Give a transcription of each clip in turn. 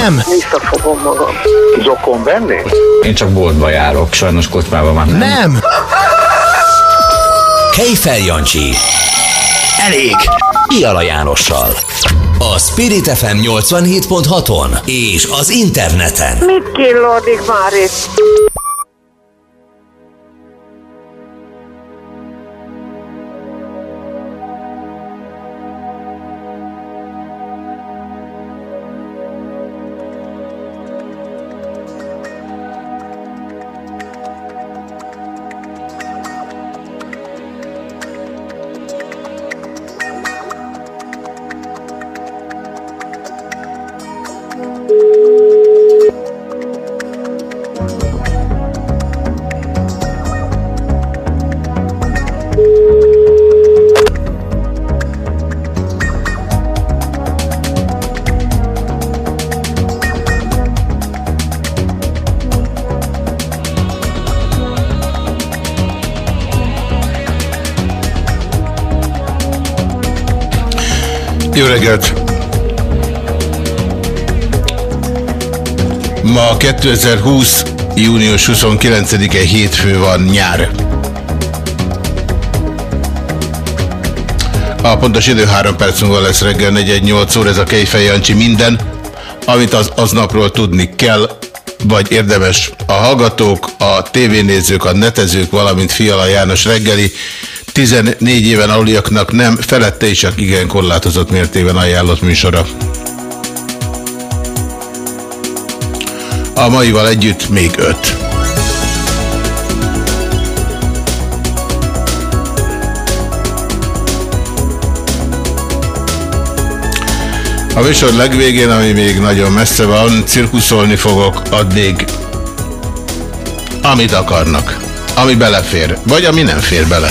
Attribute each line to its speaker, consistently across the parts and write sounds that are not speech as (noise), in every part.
Speaker 1: Nem.
Speaker 2: Visszafogom magam. Zokon venni?
Speaker 3: Én csak boltba járok, sajnos kocsmában már nem.
Speaker 1: Nem.
Speaker 4: Kejfel Jancsi.
Speaker 1: Elég.
Speaker 4: Iala Jánossal. A Spirit FM 87.6-on és az interneten.
Speaker 2: Mit killódik már itt?
Speaker 5: 2020. június 29-e hétfő van nyár. A pontos idő 3 perc múlva lesz reggel 418 óra, ez a Kejfej Jancsi minden, amit az aznapról tudni kell, vagy érdemes a hallgatók, a tévénézők, a netezők, valamint Fiala János reggeli 14 éven aluliaknak nem, felette is igen korlátozott mértében ajánlott műsora. A maival együtt még öt. A műsor legvégén, ami még nagyon messze van, cirkuszolni fogok addig, amit akarnak. Ami belefér, vagy ami nem fér bele.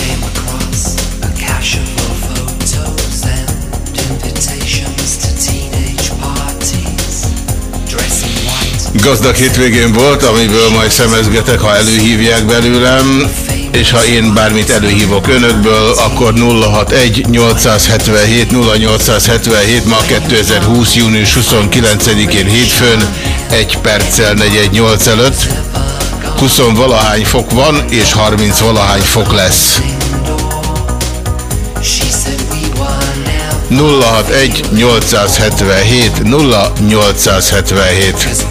Speaker 5: Gazdag hétvégén volt, amiből majd szemezgetek, ha előhívják belőlem, és ha én bármit előhívok önökből, akkor 061 877 0877 ma 2020. június 29-én hétfőn, egy perccel 418 előtt. 20 valahány fok van, és 30 valahány fok lesz. 061 877 0877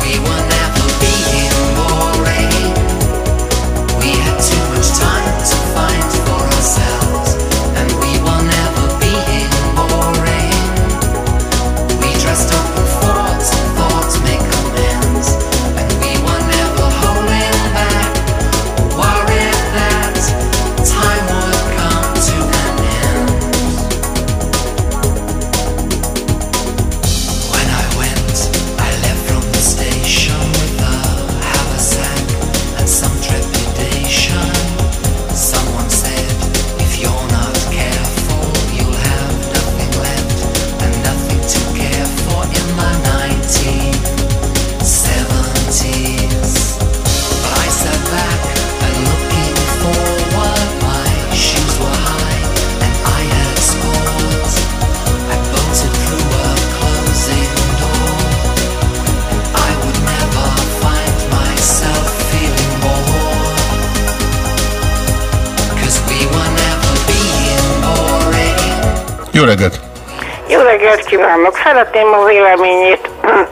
Speaker 2: Szeretném a véleményét (clears throat)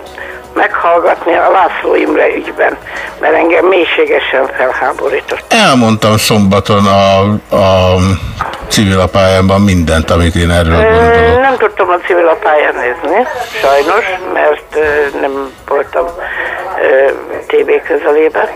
Speaker 2: meghallgatni a László Imre ügyben, mert engem mélységesen felháborított.
Speaker 5: Elmondtam szombaton a, a civilapályámban mindent, amit én erről gondolok.
Speaker 2: Nem tudtam a civilapályán nézni, sajnos, mert nem voltam ö, TV közelében,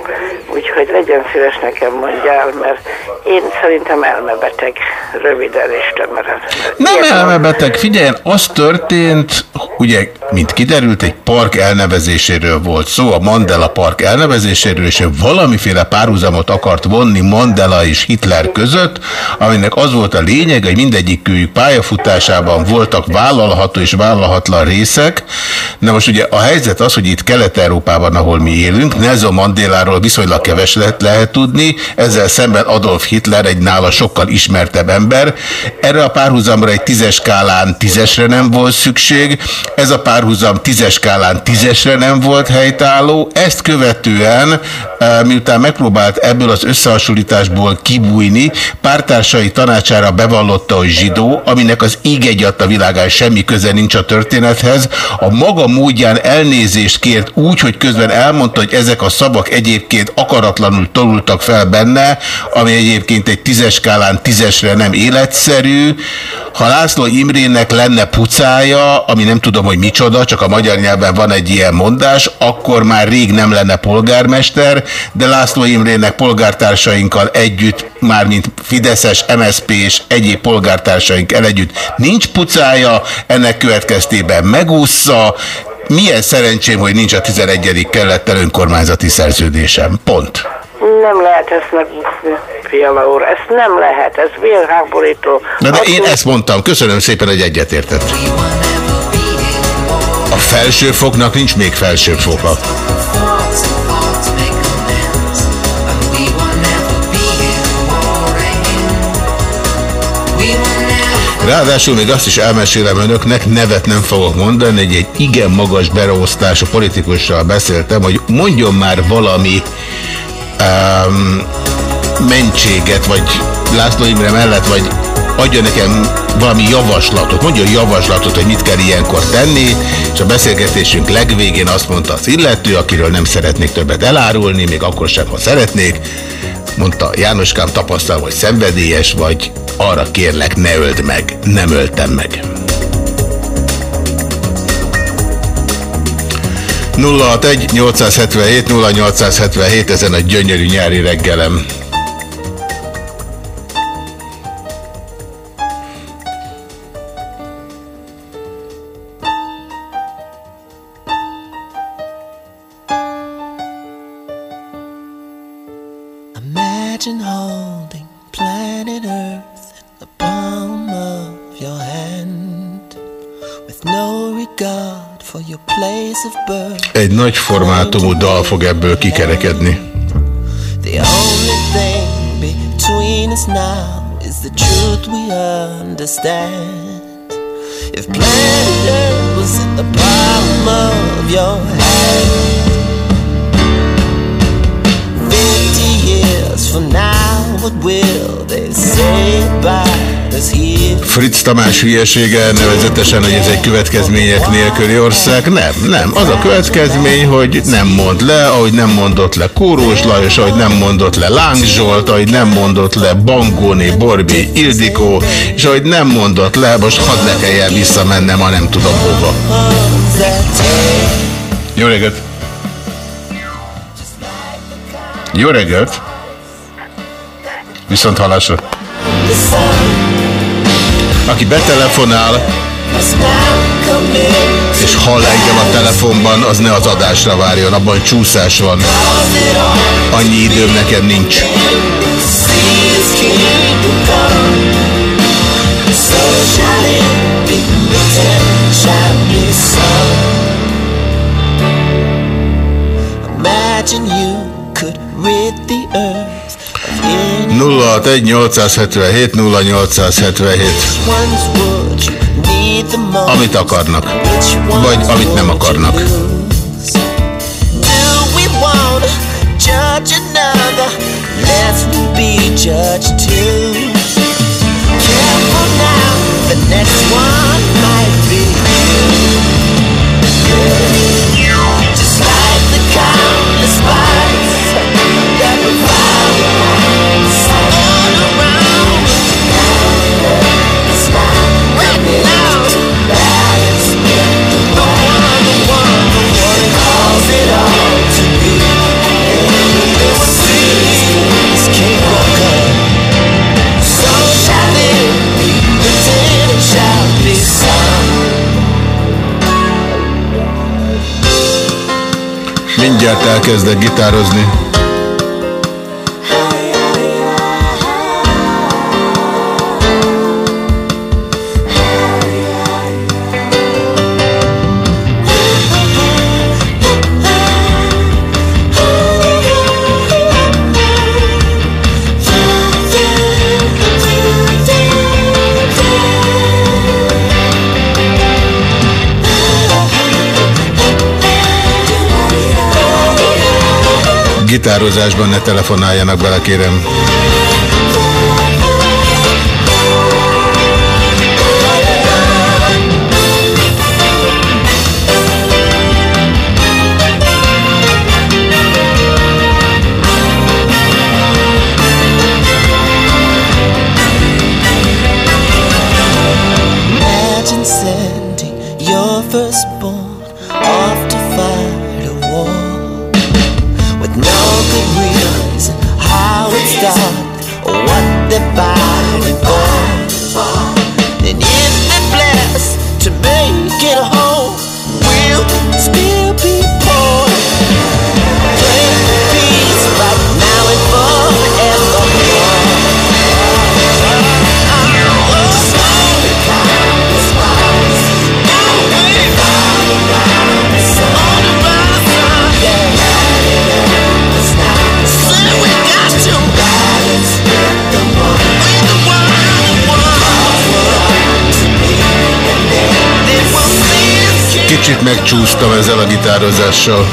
Speaker 2: úgyhogy legyen szíves nekem mondjál, mert én szerintem elmebeteg, röviden és tömören.
Speaker 6: Nem elmebeteg, figyelj, az történt, ugye, mint kiderült, egy park elnevezéséről volt szó, a Mandela park elnevezéséről, és valamiféle párhuzamot akart vonni Mandela és Hitler között, aminek az volt a lényeg, hogy mindegyikőjük pályafutásában voltak vállalható és vállalhatlan részek. Na most ugye a helyzet az, hogy itt Kelet-Európában, ahol mi élünk, Nelson Mandeláról viszonylag keves lehet, lehet tudni, ezzel szemben Adolf Hitler egy nála sokkal ismertebb ember. Erre a párhuzamra egy tízes skálán tízesre nem volt szükség, ez a párhuzam tízes skálán tízesre nem volt helytálló, ezt követően, eh, miután megpróbált ebből az összehasonlításból kibújni, pártársai tanácsára bevallotta, hogy zsidó, aminek az ég egyadt a világán semmi köze nincs a történethez, a maga módján elnézést kért úgy, hogy közben elmondta, hogy ezek a szavak egyébként akaratlanul tolultak fel benne, ami egyébként egy tízes skálán tízesre nem életszerű. Ha László Imrének lenne pucája, ami nem tudom, hogy micsoda, csak a magyar nyelven van egy ilyen mondás, akkor már rég nem lenne polgármester, de László Imrének polgártársainkkal együtt, mármint Fideszes, MSZP és egyéb polgártársaink el együtt nincs pucája, ennek következtében megúszza, milyen szerencsém, hogy nincs a 11. kellettel önkormányzati szerződésem. Pont.
Speaker 2: Nem lehet ezt megúszni, Fiala úr, ezt nem lehet, ez vérháborító.
Speaker 6: Na de
Speaker 2: Azt
Speaker 6: én ezt mondtam, köszönöm szépen, hogy egyetértett. A felsőfoknak nincs még felsőfoka. Ráadásul még azt is elmesélem önöknek, nevet nem fogok mondani, hogy egy igen magas berosztású politikussal beszéltem, hogy mondjon már valami um, mentséget, vagy László Imre mellett, vagy adja nekem valami javaslatot, mondja javaslatot, hogy mit kell ilyenkor tenni, és a beszélgetésünk legvégén azt mondta az illető, akiről nem szeretnék többet elárulni, még akkor sem, ha szeretnék, mondta Jánoskám, tapasztalom, hogy szenvedélyes vagy, arra kérlek, ne öld meg. Nem öltem meg. 061 877 0877 ezen a gyönyörű nyári reggelem. Egy nagy formátumú dal fog ebből kikerekedni.
Speaker 7: The only thing between us now is the truth we understand. If planet Earth was in the palm of your hand, 50 years from now, what will they say about us here?
Speaker 6: Fritz Tamás hülyesége nevezetesen, hogy ez egy következmények nélküli ország. Nem, nem. Az a következmény, hogy nem mond le, ahogy nem mondott le Kórós Lajos, ahogy nem mondott le Láng Zsolt, ahogy nem mondott le Bangóni Borbi Ildikó, és ahogy nem mondott le, most hadd ne kelljen visszamennem, ha nem tudom hova. Jó reggelt! Jó reggelt! Viszont hallásra. Aki betelefonál, és hall engem a telefonban, az ne az adásra várjon, abban csúszás van. Annyi időm nekem nincs.
Speaker 7: shall be written.
Speaker 6: 061 877 0877
Speaker 7: ones would you need the most?
Speaker 6: Amit akarnak. Vagy amit nem akarnak.
Speaker 7: you. Mindjárt elkezdek gitározni. Gitározásban ne telefonáljanak bele, kérem. Megcsúsztam ezzel a gitározással.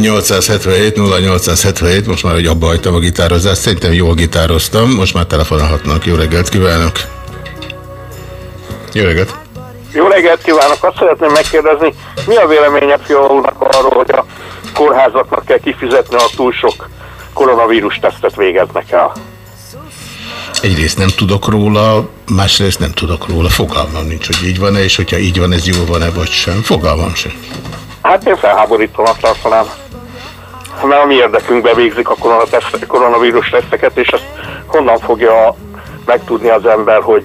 Speaker 7: 061 0877 most már hogy abba hagytam a gitározást, szerintem jól gitároztam, most már telefonálhatnak. Jó reggelt kívánok! Jó reggelt!
Speaker 8: Jó reggelt kívánok! Azt szeretném megkérdezni, mi a véleménye Fialónak arról, hogy a kórházaknak kell kifizetni, a túl sok koronavírus tesztet végeznek el?
Speaker 7: Egyrészt nem tudok róla, másrészt nem tudok róla. Fogalmam nincs, hogy így van-e, és hogyha így van, ez jó van-e, vagy sem. Fogalmam sem.
Speaker 8: Hát én felháborítom azt talán tartanám. Mert a mi érdekünkbe végzik a koronavírus teszteket, és ezt honnan fogja megtudni az ember, hogy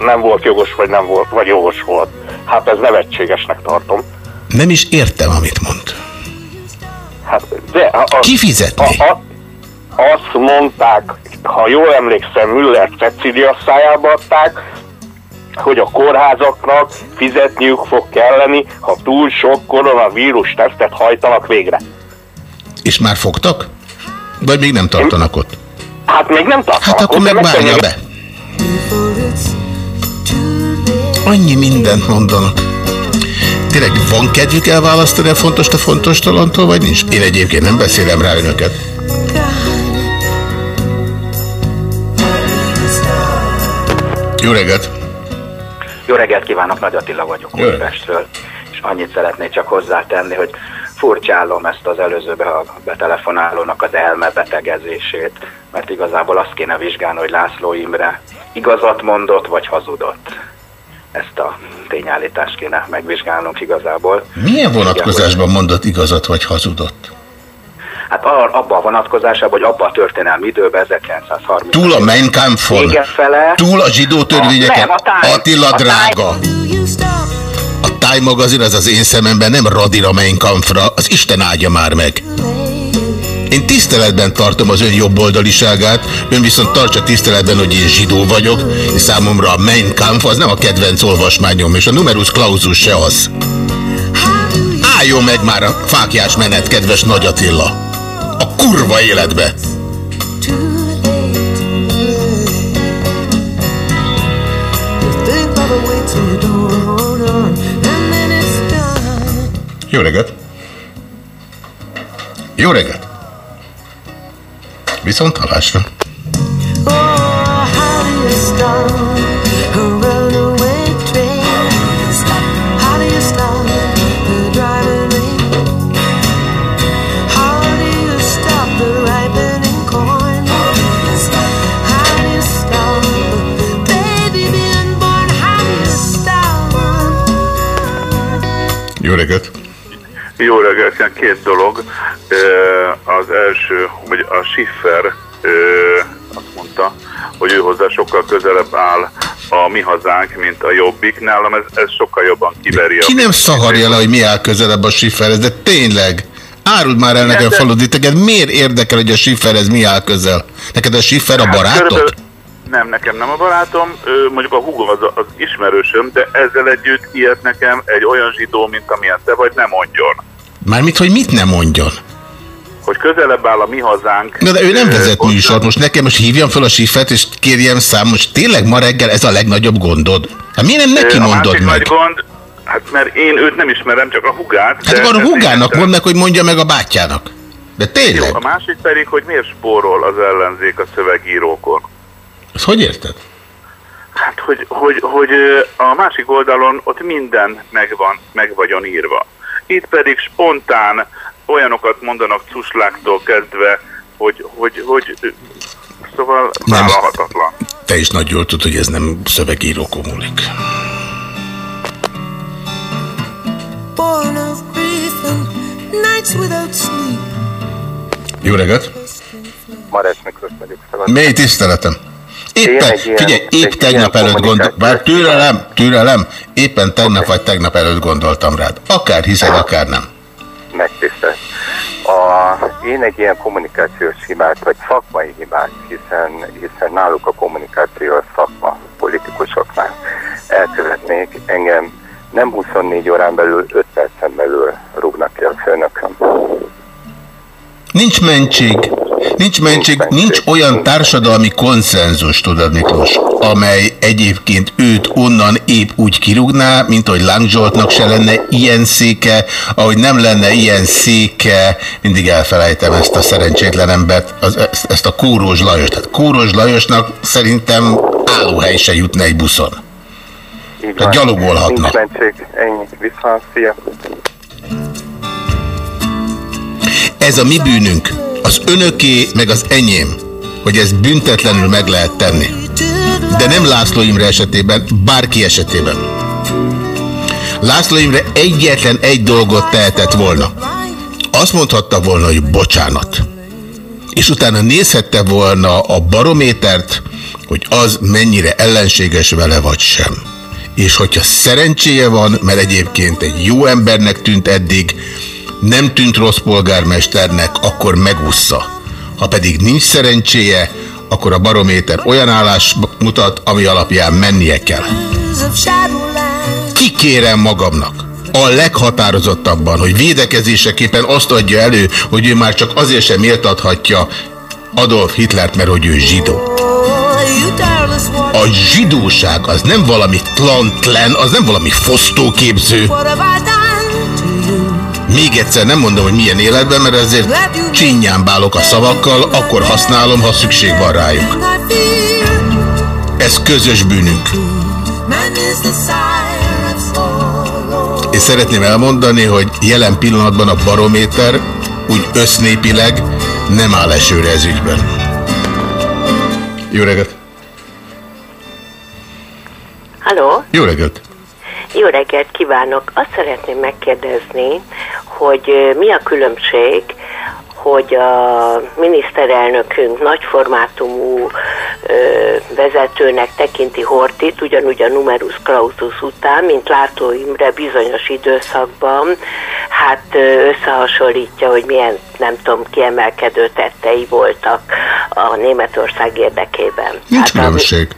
Speaker 8: nem volt jogos, vagy nem volt, vagy jogos volt. Hát ez nevetségesnek tartom.
Speaker 7: Nem is értem, amit mond.
Speaker 8: Hát, de a, a,
Speaker 7: Kifizetni?
Speaker 8: A, a, azt mondták, ha jól emlékszem, Müller Cecília szájába adták, hogy a kórházaknak fizetniük fog kelleni, ha túl sok koronavírus tesztet hajtanak végre.
Speaker 7: És már fogtak? Vagy még nem tartanak ott?
Speaker 8: Hát még nem tartanak.
Speaker 7: Hát akkor
Speaker 8: ott, de
Speaker 7: meg várja
Speaker 8: megkönnyű-
Speaker 7: be. Annyi mindent mondanak. Tényleg van kedvük elválasztani a fontos a fontos talantól, vagy nincs? Én egyébként nem beszélem rá önöket. Jó reggelt!
Speaker 2: Jó reggelt kívánok, Nagy Attila vagyok. Újpestről, és annyit szeretnék csak hozzátenni, hogy furcsálom ezt az előző be- betelefonálónak az elmebetegezését, mert igazából azt kéne vizsgálni, hogy László Imre igazat mondott, vagy hazudott. Ezt a tényállítást kéne megvizsgálnunk igazából.
Speaker 7: Milyen vonatkozásban mondott igazat vagy hazudott?
Speaker 9: Hát abban a vonatkozásában, hogy abban a történelmi időben 1930
Speaker 6: Túl a Mein Kampfon,
Speaker 9: fele.
Speaker 6: túl a zsidó törvényeken,
Speaker 9: Nem, a táj-
Speaker 6: Attila
Speaker 9: a táj-
Speaker 6: drága. A Time magazin az az én szememben nem radira Mein Kampfra, az Isten áldja már meg. Én tiszteletben tartom az ön jobboldaliságát, ön viszont tartsa tiszteletben, hogy én zsidó vagyok, és számomra a Mein Kampf az nem a kedvenc olvasmányom, és a numerus clausus se az. Álljon meg már a fákjás menet, kedves Nagy Attila! A kurva életbe! Jó reggelt! Jó reggelt! Viszont halásra! Jó reggelt!
Speaker 10: Jó reggelt, két dolog. Az első, hogy a Schiffer azt mondta, hogy ő hozzá sokkal közelebb áll a mi hazánk, mint a Jobbik. Nálam ez, ez sokkal jobban kiveri.
Speaker 6: Ki nem szaharja le, hogy mi áll közelebb a Schifferhez, de tényleg, áruld már el nekem
Speaker 10: de-
Speaker 6: faludi, téged miért érdekel, hogy a Schifferhez mi áll közel? Neked a Schiffer a
Speaker 10: Hát
Speaker 6: barátod?
Speaker 10: körülbelül- Nem, nekem nem a barátom, ö, mondjuk a húgom az, az ismerősöm, de ezzel együtt ilyet nekem egy olyan zsidó, mint amilyen te vagy, nem mondjon.
Speaker 6: Mármint, hogy mit nem mondjon?
Speaker 10: Hogy közelebb áll a mi hazánk.
Speaker 6: Na de ő nem
Speaker 10: ö,
Speaker 6: vezet
Speaker 10: hozzá-
Speaker 6: műsort, most nekem most hívjam fel a Siffert, és kérjem szám, most tényleg ma reggel ez a legnagyobb gondod? Hát miért nem neki
Speaker 10: Ö,
Speaker 6: mondod meg?
Speaker 10: nagy gond, hát mert én őt nem ismerem, csak a hugát.
Speaker 6: Hát akkor a hugának mondd meg, hogy mondja meg a bátyjának. De tényleg?
Speaker 10: Jó, a másik pedig, hogy miért spórol az ellenzék a szövegírókon.
Speaker 6: Ezt hogy érted?
Speaker 10: Hát, hogy, hogy, hogy ö, a másik oldalon ott minden megvan, meg vagyon írva. Itt pedig spontán olyanokat mondanak cusláktól kezdve, hogy, hogy, hogy szóval
Speaker 6: Nem.
Speaker 10: vállalhatatlan.
Speaker 6: Te is nagy jól tudod, hogy ez nem
Speaker 11: without sleep.
Speaker 6: Jó reggelt!
Speaker 12: Marás Miklós vagyok. Szabad.
Speaker 6: Mély tiszteletem!
Speaker 12: Én
Speaker 6: Éppen, figyelj, épp tegnap előtt gondol...
Speaker 12: kommunikációs
Speaker 6: Bár türelem, türelem, éppen tegnap vagy tegnap előtt gondoltam rád. Akár hiszed, akár nem.
Speaker 12: Megtisztelt. A, én egy ilyen kommunikációs hibát, vagy szakmai hibát, hiszen, hiszen náluk a kommunikáció a szakma politikusoknál elkövetnék, engem nem 24 órán belül, 5 percen belül rúgnak ki a főnököm.
Speaker 6: Nincs mentség. Nincs mentség, nincs olyan társadalmi konszenzus, tudod Miklós, amely egyébként őt onnan épp úgy kirúgná, mint hogy Láng Zsoltnak se lenne ilyen széke, ahogy nem lenne ilyen széke, mindig elfelejtem ezt a szerencsétlen embert, az, ezt, ezt a Kóros Lajos. Tehát Kóros Lajosnak szerintem állóhely se jutna egy buszon.
Speaker 12: Így
Speaker 6: Tehát
Speaker 12: van.
Speaker 6: gyalogolhatna.
Speaker 12: Nincs mentség, ennyi. Viszont, szia.
Speaker 6: Ez a mi bűnünk, az önöké, meg az enyém, hogy ezt büntetlenül meg lehet tenni. De nem László Imre esetében, bárki esetében. László Imre egyetlen egy dolgot tehetett volna. Azt mondhatta volna, hogy bocsánat. És utána nézhette volna a barométert, hogy az mennyire ellenséges vele vagy sem. És hogyha szerencséje van, mert egyébként egy jó embernek tűnt eddig, nem tűnt rossz polgármesternek, akkor megúszza. Ha pedig nincs szerencséje, akkor a barométer olyan állás mutat, ami alapján mennie kell. Kikérem magamnak a leghatározottabban, hogy védekezéseképpen azt adja elő, hogy ő már csak azért sem méltathatja Adolf Hitlert, mert hogy ő zsidó. A zsidóság az nem valami tlantlen, az nem valami fosztóképző. Még egyszer nem mondom, hogy milyen életben, mert azért csinyán bálok a szavakkal, akkor használom, ha szükség van rájuk. Ez közös bűnünk. És szeretném elmondani, hogy jelen pillanatban a barométer úgy össznépileg nem áll esőre ez ügyben. Jó reggelt!
Speaker 13: Halló?
Speaker 6: Jó reggelt!
Speaker 13: Jó reggelt kívánok! Azt szeretném megkérdezni, hogy mi a különbség, hogy a miniszterelnökünk nagyformátumú ö, vezetőnek tekinti Hortit, ugyanúgy a numerus clausus után, mint Látó Imre bizonyos időszakban, hát ö, összehasonlítja, hogy milyen, nem tudom, kiemelkedő tettei voltak a Németország érdekében.
Speaker 6: Nincs
Speaker 13: hát, ami-
Speaker 6: különbség.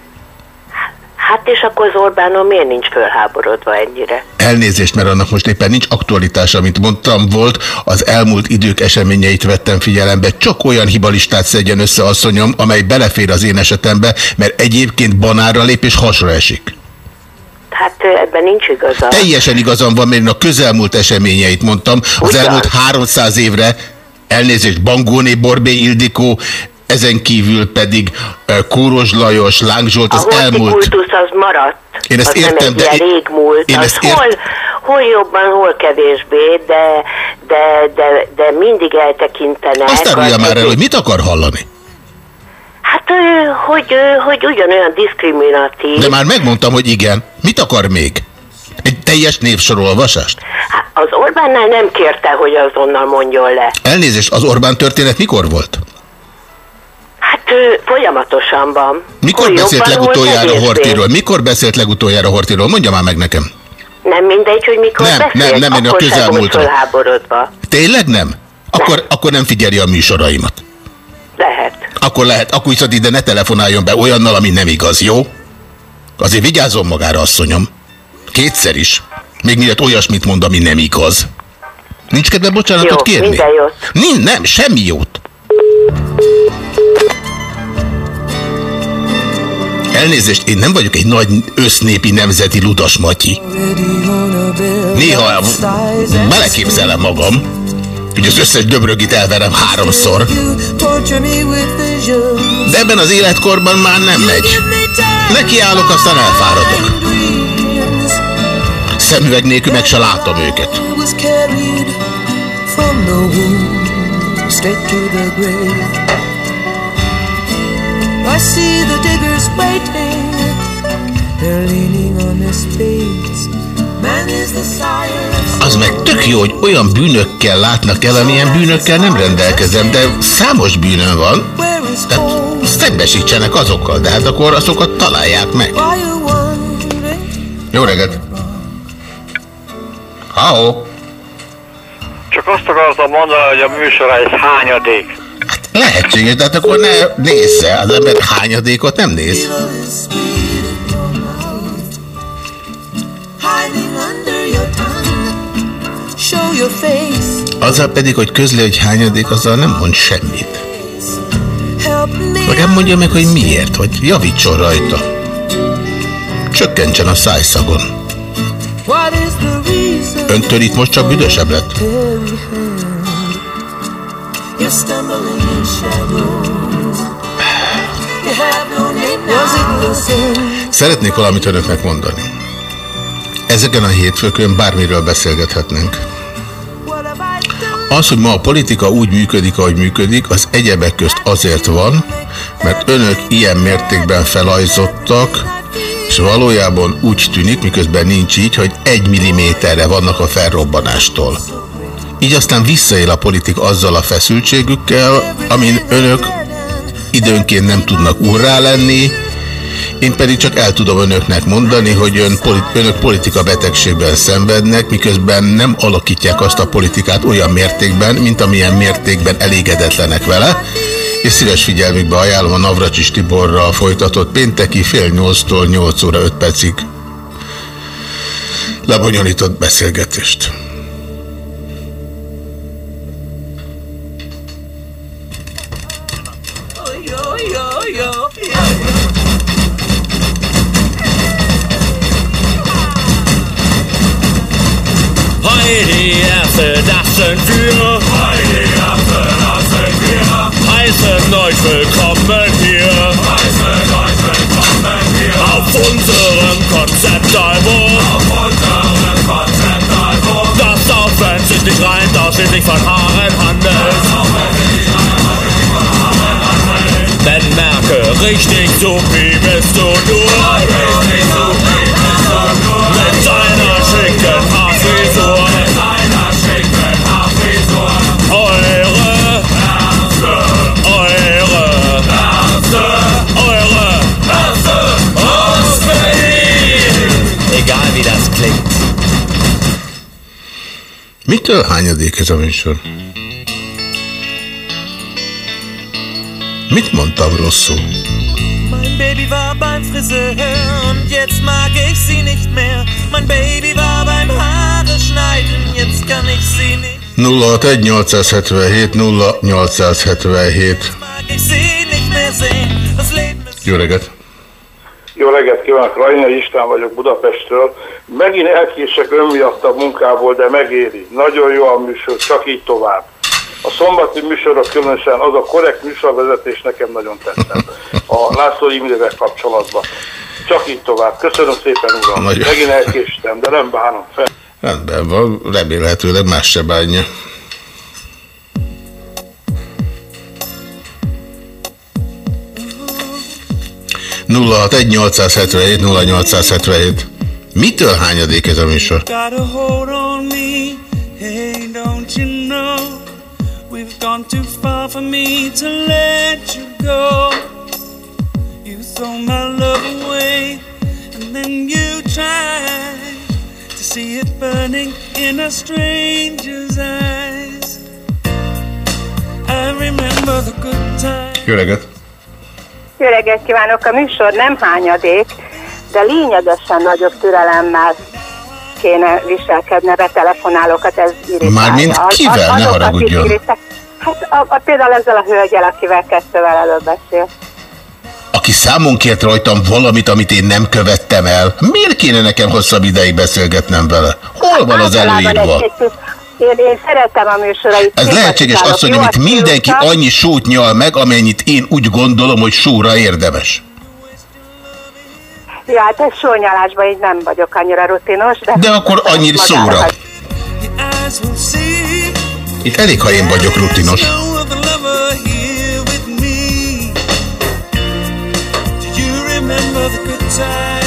Speaker 13: Hát és akkor az Orbánon miért nincs fölháborodva ennyire?
Speaker 6: Elnézést, mert annak most éppen nincs aktualitása, amit mondtam, volt, az elmúlt idők eseményeit vettem figyelembe. Csak olyan hibalistát szedjen össze, asszonyom, amely belefér az én esetembe, mert egyébként banára lép és hasra esik.
Speaker 13: Hát ebben nincs igaza.
Speaker 6: Teljesen igazam van, mert én a közelmúlt eseményeit mondtam. Az
Speaker 13: Ugyan.
Speaker 6: elmúlt 300 évre elnézést Bangóné, Borbé Ildikó, ezen kívül pedig Kóros Lajos, Láng Zsolt,
Speaker 13: A
Speaker 6: az
Speaker 13: holti
Speaker 6: elmúlt...
Speaker 13: kultusz az maradt.
Speaker 6: Én ezt
Speaker 13: az
Speaker 6: értem, de én-
Speaker 13: régmúlt.
Speaker 6: én
Speaker 13: az
Speaker 6: ezt ért-
Speaker 13: hol, hol jobban, hol kevésbé, de, de, de, de mindig eltekintenek.
Speaker 6: Azt árulja már el, hogy mit akar hallani.
Speaker 13: Hát, hogy, hogy ugyanolyan diszkriminatív.
Speaker 6: De már megmondtam, hogy igen. Mit akar még? Egy teljes névsorolvasást?
Speaker 13: Hát Az Orbánnál nem kérte, hogy azonnal mondjon le.
Speaker 6: Elnézést, az Orbán történet mikor volt?
Speaker 13: Hát ö, folyamatosan van.
Speaker 6: Mikor
Speaker 13: Hol
Speaker 6: beszélt
Speaker 13: jobban,
Speaker 6: legutoljára. Hortiról? Mikor beszélt legutoljára Hortiról? Mondja már meg nekem.
Speaker 13: Nem mindegy, hogy mikor
Speaker 6: Nem,
Speaker 13: beszélt,
Speaker 6: nem, nem, én a
Speaker 13: akkor volt
Speaker 6: közelmúltra. Tényleg nem? Akkor, akkor nem figyeli a műsoraimat.
Speaker 13: Lehet.
Speaker 6: Akkor lehet, akkor viszont ide ne telefonáljon be olyannal, ami nem igaz, jó? Azért vigyázzon magára, asszonyom. Kétszer is. Még miatt olyasmit mond, ami nem igaz. Nincs kedve bocsánatot
Speaker 13: Jó,
Speaker 6: kérni?
Speaker 13: minden jót.
Speaker 6: Nin, nem, semmi jót. Elnézést, én nem vagyok egy nagy össznépi nemzeti ludas matyi. Néha beleképzelem magam, hogy az összes döbrögit elverem háromszor. De ebben az életkorban már nem megy. Nekiállok, aztán elfáradok. Szemüveg nélkül meg se látom őket.
Speaker 11: straight to the grave. Waiting, they're leaning on their spades. Man is the sire of
Speaker 6: Az meg tök jó, hogy olyan bűnökkel látnak el, amilyen bűnökkel nem rendelkezem, de számos bűnöm van. Tehát szembesítsenek azokkal, de hát akkor azokat találják meg. Jó reggelt! Halló!
Speaker 14: Csak azt akartam mondani, hogy a műsor egy hányadék.
Speaker 6: Lehetséges, de hát akkor ne nézze, az ember hányadékot nem néz. Azzal pedig, hogy közli, hogy hányadék, azzal nem mond semmit.
Speaker 11: Me.
Speaker 6: Legalább mondja meg, hogy miért, hogy javítson rajta. Csökkentsen a szájszagon. Öntől itt most csak büdösebb lett?
Speaker 11: You're stumbling
Speaker 6: Szeretnék valamit önöknek mondani. Ezeken a hétfőkön bármiről beszélgethetnénk. Az, hogy ma a politika úgy működik, ahogy működik, az egyebek közt azért van, mert önök ilyen mértékben felajzottak, és valójában úgy tűnik, miközben nincs így, hogy egy milliméterre vannak a felrobbanástól. Így aztán visszaél a politik azzal a feszültségükkel, amin önök időnként nem tudnak urrá lenni, én pedig csak el tudom önöknek mondani, hogy ön, polit, önök politika betegségben szenvednek, miközben nem alakítják azt a politikát olyan mértékben, mint amilyen mértékben elégedetlenek vele, és szíves figyelmükbe ajánlom a Navracsis Tiborral folytatott pénteki fél nyolctól nyolc óra öt percig lebonyolított beszélgetést.
Speaker 15: sind wir. Heißen euch willkommen hier. Auf unserem Konzeptalbum. Also. Also. Das auch wenn sich nicht rein ausschließlich von Haaren handelt. Wenn merke richtig, so wie bist du du.
Speaker 6: Mitől hányadék ez a műsor? Mit mondtam rosszul?
Speaker 16: Mein Baby war beim Friseur und jetzt mag ich sie nicht mehr. Mein Baby war beim Haare schneiden, jetzt kann ich sie nicht.
Speaker 6: 061 877 0877
Speaker 16: Mag ich sie nicht mehr sehen. Das Leben ist
Speaker 6: Jó reggelt!
Speaker 17: Jó reggelt kívánok, Rajna István vagyok Budapestről. Megint elkések ön miatt a munkából, de megéri. Nagyon jó a műsor, csak így tovább. A szombati műsorok különösen az a korrekt műsorvezetés nekem nagyon tetszett. A László Imrével kapcsolatban. Csak így tovább. Köszönöm szépen, uram.
Speaker 6: Nagyon.
Speaker 17: Megint elkéstem, de nem bánom fel.
Speaker 6: Rendben van, remélhetőleg más se bánja. nulla hat egy 877 0877 Mitől hányadék ez a műsor?
Speaker 16: see it burning in a
Speaker 18: kívánok! A műsor nem hányadék, de lényegesen nagyobb türelemmel kéne viselkedni a betelefonálókat, ez irritálja.
Speaker 6: Mármint kivel?
Speaker 18: az-
Speaker 6: Ne haragudjon.
Speaker 18: Hát a, a, például ezzel a hölgyel, akivel kettővel előbb beszél.
Speaker 6: Aki számon kért rajtam valamit, amit én nem követtem el, miért kéne nekem hosszabb ideig beszélgetnem vele? Hol van az előírva?
Speaker 18: egy kicsit- Én, én szeretem a műsorait.
Speaker 6: Ez lehetséges
Speaker 18: szimpatizálok,
Speaker 6: azt, hogy
Speaker 18: jó
Speaker 6: amit
Speaker 18: a
Speaker 6: mindenki annyi sót nyal meg, amennyit én úgy gondolom, hogy sóra érdemes.
Speaker 18: Ja, hát ez sónyalásban így nem vagyok annyira rutinos, de...
Speaker 6: De akkor annyi
Speaker 18: Magára
Speaker 6: szóra.
Speaker 18: hagy-.
Speaker 6: Itt elég, ha én vagyok rutinos.
Speaker 16: Remember the good times?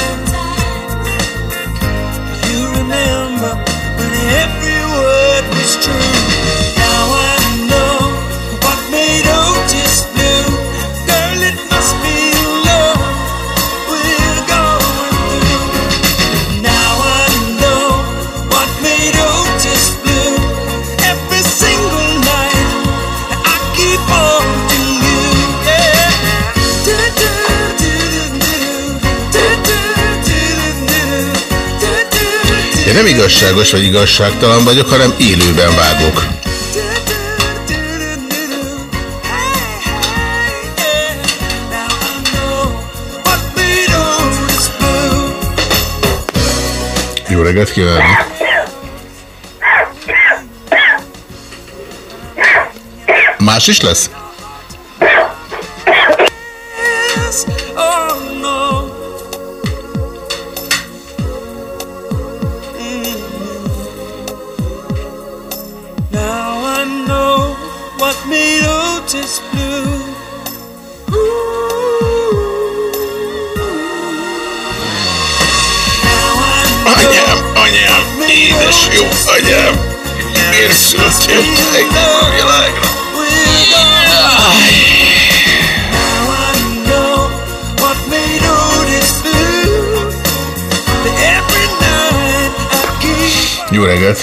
Speaker 6: Nem igazságos vagy igazságtalan vagyok, hanem élőben vágok. Jó reggelt kívánok! Más is lesz?
Speaker 16: Night I keep
Speaker 6: Jó reggelt!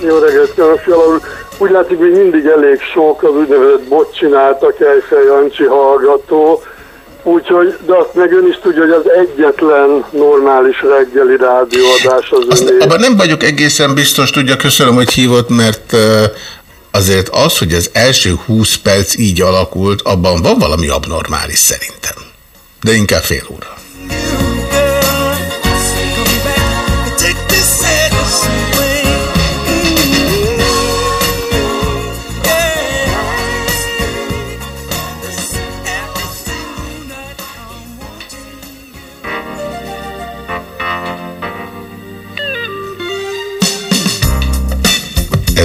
Speaker 19: Jó reggelt kívánok, Fiala úr! Úgy látszik, hogy mindig elég sok az úgynevezett bot csinálta Kejfej Jancsi hallgató, úgyhogy, de azt meg ön is tudja, hogy az egyetlen normális reggeli rádióadás az öné.
Speaker 6: Abban nem vagyok egészen biztos, tudja, köszönöm, hogy hívott, mert azért az, hogy az első 20 perc így alakult, abban van valami abnormális szerintem. De inkább fél óra.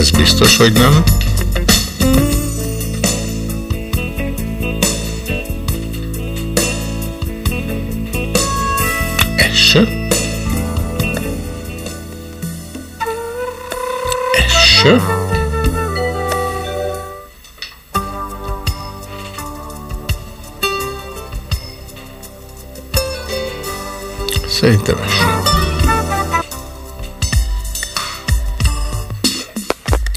Speaker 6: Ez biztos, hogy nem. Ez se. Ez se. Szerintem ez sem.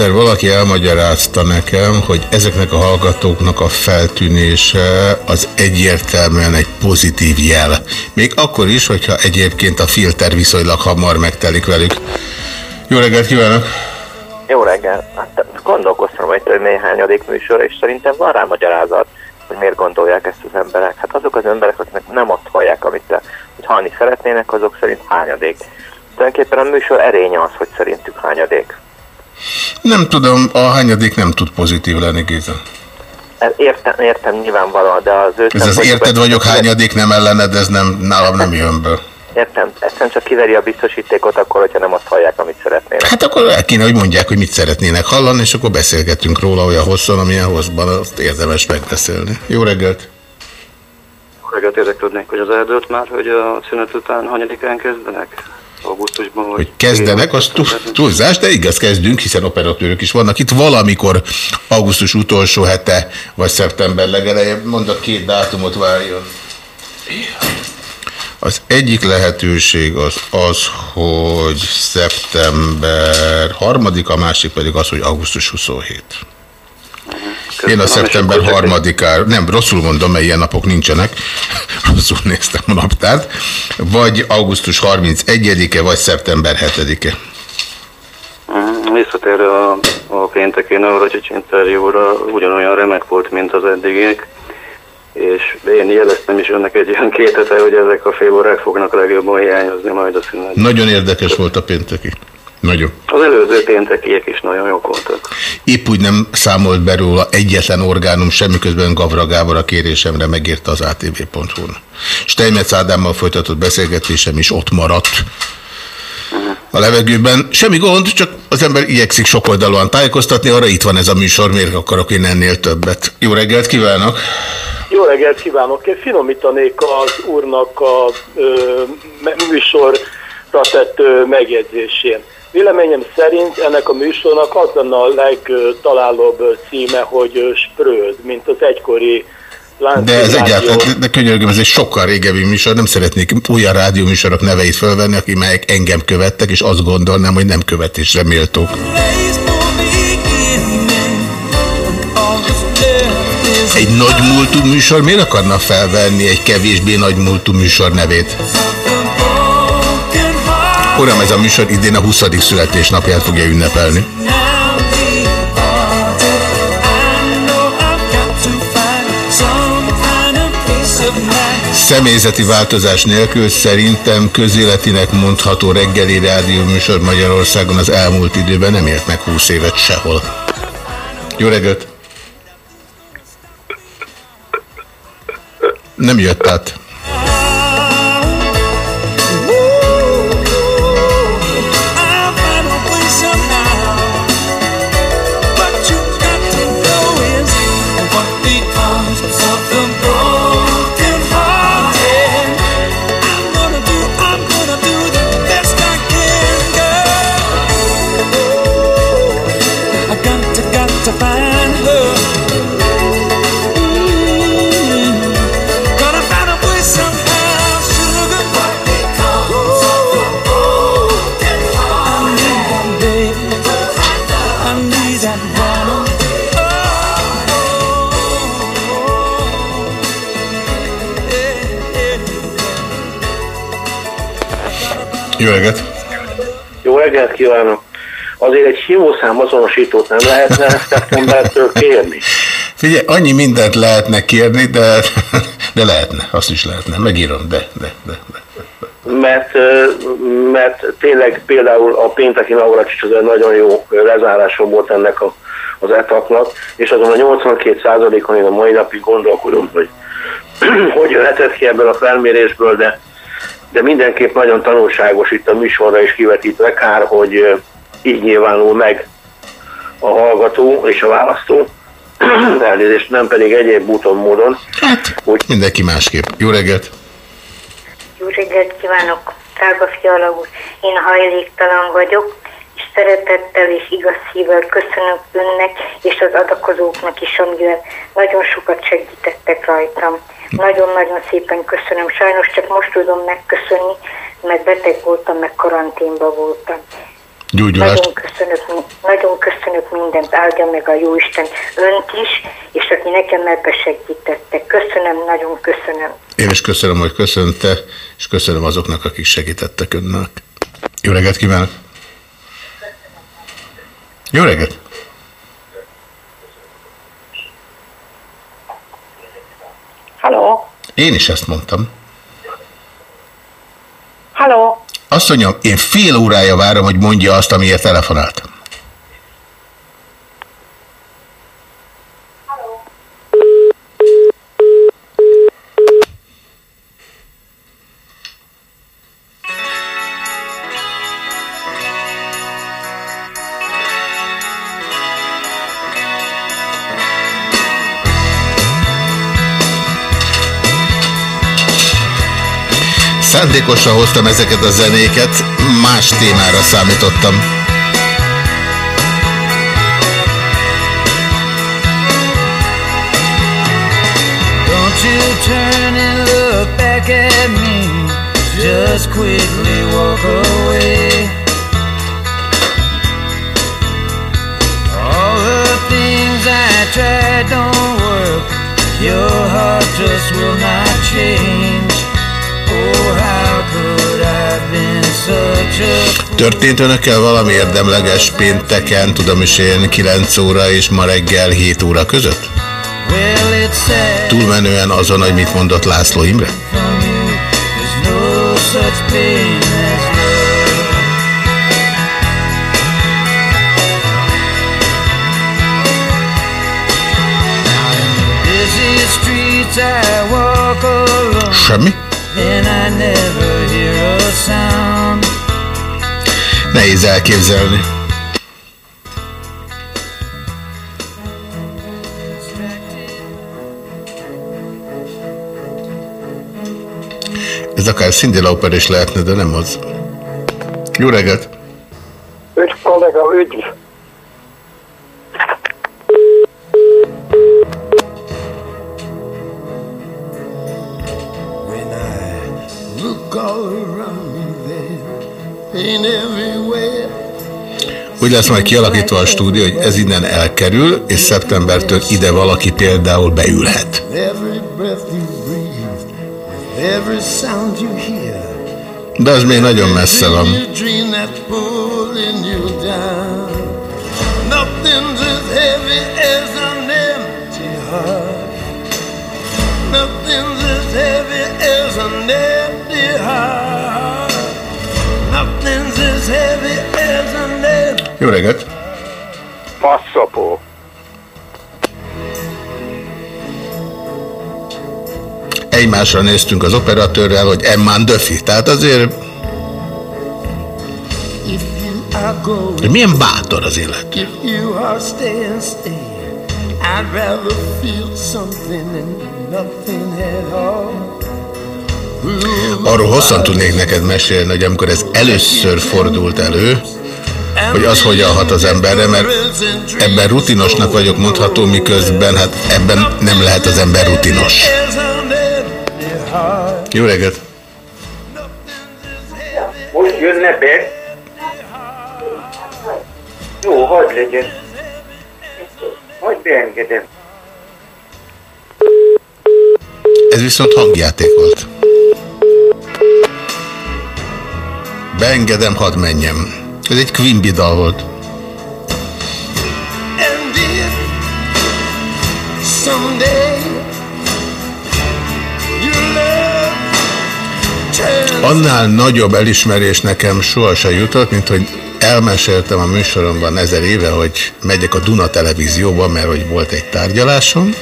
Speaker 6: Egyszer valaki elmagyarázta nekem, hogy ezeknek a hallgatóknak a feltűnése az egyértelműen egy pozitív jel. Még akkor is, hogyha egyébként a filter viszonylag hamar megtelik velük. Jó reggelt kívánok!
Speaker 20: Jó reggel. Hát gondolkoztam, ez néhányadik műsor, és szerintem van rá magyarázat, hogy miért gondolják ezt az emberek. Hát azok az emberek, akiknek nem azt hallják, amit te, hogy hallni szeretnének, azok szerint hányadék. Tulajdonképpen a műsor erénye az, hogy szerintük hányadék.
Speaker 6: Nem tudom, a hányadik nem tud pozitív lenni, Géza.
Speaker 20: Ez Értem, értem nyilvánvalóan, de az ő
Speaker 6: Ez az érted vagyok hányadik nem ellened, ez nem, nálam nem jön be.
Speaker 20: Értem, egyszerűen csak kiveri a biztosítékot akkor, hogyha nem azt hallják, amit szeretnének.
Speaker 6: Hát akkor el kéne, hogy mondják, hogy mit szeretnének hallani, és akkor beszélgetünk róla olyan hosszan, amilyen hosszban azt érdemes megbeszélni. Jó reggelt!
Speaker 21: Reggelt érdeklődnék, hogy az erdőt már, hogy a szünet után hanyadikán kezdenek? Augusztusban, hogy...
Speaker 6: Hogy kezdenek, az túl- túlzás, de igaz, kezdünk, hiszen operatőrök is vannak itt. Valamikor augusztus utolsó hete, vagy szeptember legeleje, mondok két dátumot várjon. Az egyik lehetőség az az, hogy szeptember harmadik, a másik pedig az, hogy augusztus 27. Én a szeptember harmadikára, nem, rosszul mondom, mert ilyen napok nincsenek, (laughs) rosszul néztem a naptárt, vagy augusztus 31-e, vagy szeptember 7-e.
Speaker 21: Mhm, Visszatérve a, a pénteki Navracsics interjúra, ugyanolyan remek volt, mint az eddigiek, és én jeleztem is önnek egy ilyen két hete, hogy ezek a félórák fognak legjobban hiányozni majd a szünet.
Speaker 6: Nagyon érdekes volt a pénteki. Nagyon.
Speaker 21: Az előző péntekiek is nagyon jók voltak.
Speaker 6: Épp úgy nem számolt be róla egyetlen orgánum, semmi közben Gavra Gábor a kérésemre megírta az atv.hu-n. Steinmetz Ádámmal folytatott beszélgetésem is ott maradt a levegőben. Semmi gond, csak az ember igyekszik sokoldalúan tájékoztatni, arra itt van ez a műsor, miért akarok én ennél többet. Jó reggelt kívánok!
Speaker 22: Jó reggelt kívánok! Én finomítanék az úrnak a ö, műsorra tett ö, megjegyzésén. Véleményem szerint ennek a műsornak az lenne a legtalálóbb címe, hogy ö, Spröd, mint az egykori
Speaker 6: De ez egyáltalán, de, könyörgöm, ez egy sokkal régebbi műsor, nem szeretnék olyan rádióműsorok neveit fölvenni, akik melyek engem követtek, és azt gondolnám, hogy nem követésre méltók. Egy nagy múltú műsor miért akarna felvenni egy kevésbé nagy múltú műsor nevét? Uram, ez a műsor idén a 20. születésnapját fogja ünnepelni. Személyzeti változás nélkül szerintem közéletinek mondható reggeli rádióműsor Magyarországon az elmúlt időben nem ért meg 20 évet sehol. Jó reggelt! Nem jött át. Jó reggelt!
Speaker 23: Jó reggelt kívánok! Azért egy hívószám azonosítót nem lehetne szeptembertől kérni.
Speaker 6: Figyelj, annyi mindent lehetne kérni, de, de lehetne, azt is lehetne. Megírom, de, de, de.
Speaker 23: Mert, ö, mert tényleg például a pénteki Navracsics az egy nagyon jó lezárása volt ennek a, az etapnak, és azon a 82 on én a mai napig gondolkodom, hogy (clears throat) hogy jöhetett ki ebből a felmérésből, de, de mindenképp nagyon tanulságos itt a műsorra is kivetítve, kár, hogy így nyilvánul meg a hallgató és a választó, (clears throat) elnézést, nem pedig egyéb úton, módon.
Speaker 6: Hát, Mindenki másképp. Jó reggelt!
Speaker 24: Jó reggelt kívánok! Drága fiala úr, én hajléktalan vagyok, és szeretettel és igaz szívvel köszönök önnek és az adakozóknak is, amivel nagyon sokat segítettek rajtam. Nagyon-nagyon szépen köszönöm. Sajnos csak most tudom megköszönni, mert beteg voltam, meg karanténba voltam.
Speaker 6: Gyógyulást.
Speaker 24: Nagyon köszönök, nagyon köszönök mindent, áldja meg a Jóisten önt is, és aki nekem ebbe. Köszönöm, nagyon köszönöm.
Speaker 6: Én is köszönöm, hogy köszönte, és köszönöm azoknak, akik segítettek önnek. Jó reggelt kívánok! Jó reggelt!
Speaker 18: Halló?
Speaker 6: Én is ezt mondtam.
Speaker 18: Halló?
Speaker 6: Azt mondjam, én fél órája várom, hogy mondja azt, amiért telefonált. Szándékosan hoztam ezeket a zenéket, más témára számítottam.
Speaker 25: Don't you turn and look back at me. Just quickly walk away. All the things I tried don't work. Your heart just will not change. Oh,
Speaker 6: Történt önökkel valami érdemleges pénteken, tudom is én, 9 óra és ma reggel 7 óra között? Túlmenően azon, hogy mit mondott László Imre? Semmi? Nehéz elképzelni. Ez akár Cindy Lauper is lehetne, de nem az. Jó reggelt!
Speaker 26: Öt kollega, üdv!
Speaker 6: Úgy lesz majd kialakítva a stúdió, hogy ez innen elkerül, és szeptembertől ide valaki például beülhet. De az még nagyon messze van. Jó reggelt!
Speaker 26: Passzapó.
Speaker 6: Egymásra néztünk az operatőrrel, hogy Emman Döfi. Tehát azért,
Speaker 25: going,
Speaker 6: hogy milyen bátor az élet.
Speaker 25: staying, stay. I'd rather feel something than nothing at all.
Speaker 6: Arról hosszan tudnék neked mesélni, hogy amikor ez először fordult elő, hogy az hogyan hat az emberre, mert ebben rutinosnak vagyok mondható, miközben hát ebben nem lehet az ember rutinos. Jó reggelt!
Speaker 26: Most jönne be? Jó, hagyd legyen. Hagyd beengedem.
Speaker 6: Ez viszont hangjáték volt. Beengedem, hadd menjem. Ez egy Quimby dal volt. Annál nagyobb elismerés nekem sohasem jutott, mint hogy elmeséltem a műsoromban ezer éve, hogy megyek a Duna televízióba, mert hogy volt egy tárgyalásom.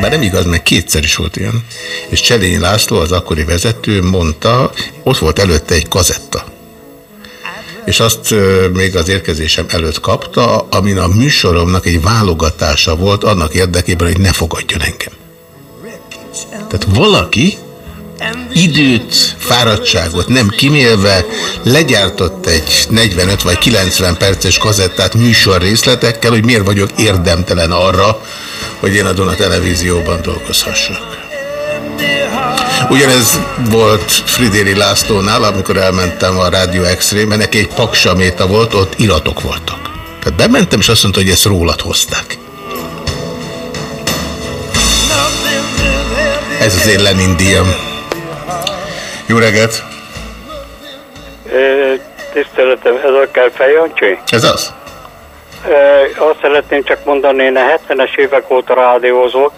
Speaker 6: Bár nem igaz, mert kétszer is volt ilyen. És Cselényi László, az akkori vezető mondta, ott volt előtte egy kazetta. És azt még az érkezésem előtt kapta, amin a műsoromnak egy válogatása volt annak érdekében, hogy ne fogadjon engem. Tehát valaki időt, fáradtságot nem kimélve legyártott egy 45 vagy 90 perces kazettát műsor részletekkel, hogy miért vagyok érdemtelen arra, hogy én a Duna televízióban dolgozhassak. Ugyanez volt Fridéri Lászlónál, amikor elmentem a Rádió X-re, neki egy paksaméta volt, ott iratok voltak. Tehát bementem, és azt mondta, hogy ezt rólad hozták. Ez az én Lenin díjam. Jó reggelt!
Speaker 14: Tiszteletem, ez a Kelfej Jancsi?
Speaker 6: Ez az?
Speaker 14: Azt szeretném csak mondani, én a 70-es évek óta rádiózok,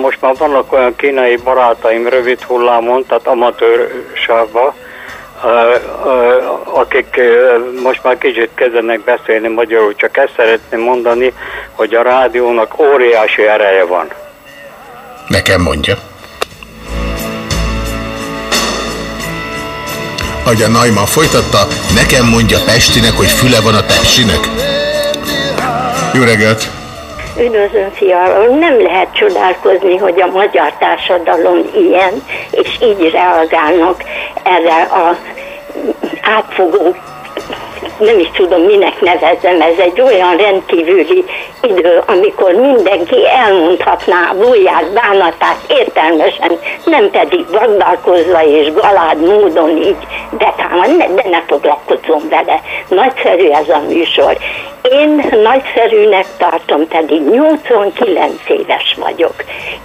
Speaker 14: most már vannak olyan kínai barátaim rövid hullámon, tehát amatőr ö, akik most már kicsit kezdenek beszélni magyarul, csak ezt szeretném mondani, hogy a rádiónak óriási ereje van.
Speaker 6: Nekem mondja. Ahogy a Najman folytatta, nekem mondja Pestinek, hogy füle van a tepsinek. Jó reggelt!
Speaker 27: Üdvözlöm, fiam! Nem lehet csodálkozni, hogy a magyar társadalom ilyen, és így reagálnak erre a átfogó nem is tudom, minek nevezem, ez egy olyan rendkívüli idő, amikor mindenki elmondhatná búját, bánatát értelmesen, nem pedig vagdalkozva és galád módon így betámad, ne, de ne foglalkozzon vele. Nagyszerű ez a műsor. Én nagyszerűnek tartom, pedig 89 éves vagyok,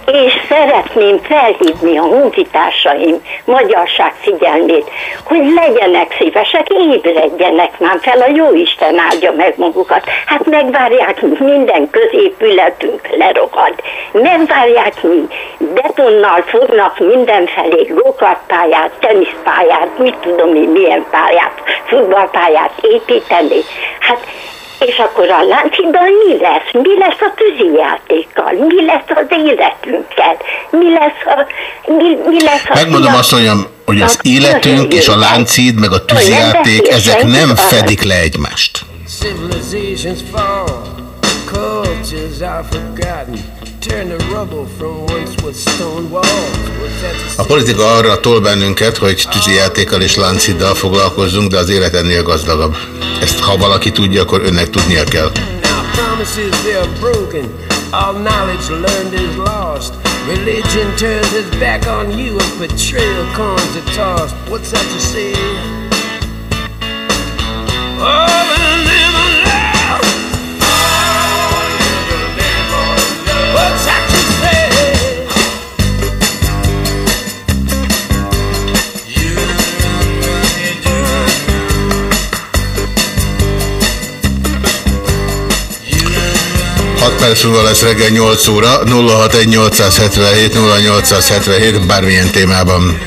Speaker 27: és szeretném felhívni a honfitársaim magyarság figyelmét, hogy legyenek szívesek, ébredjenek már fel, a jó Isten áldja meg magukat. Hát megvárják, minden középületünk lerogad. Megvárják, míg betonnal fognak mindenfelé gokartpályát, teniszpályát, mit tudom én, milyen pályát, futballpályát építeni. Hát és akkor a Láncidon mi lesz? Mi lesz a tűzijátékkal? Mi lesz az életünkkel? Mi lesz a... Mi, mi lesz a
Speaker 6: Megmondom azt mondjam, hogy az életünk és a láncid, meg a tűzijáték, ezek nem fedik le egymást.
Speaker 26: Civilizations fall, cultures are forgotten.
Speaker 6: A politika arra tol bennünket, hogy tűzijátékkal és lánciddal foglalkozzunk, de az élet ennél gazdagabb. Ezt ha valaki tudja, akkor önnek tudnia kell.
Speaker 26: Promises they're broken, all knowledge learned is lost. Religion turns its back on you and betrayal coins are tossed. What's that to say? Oh,
Speaker 6: 6 perc múlva lesz reggel 8 óra, 061877 0877 bármilyen témában.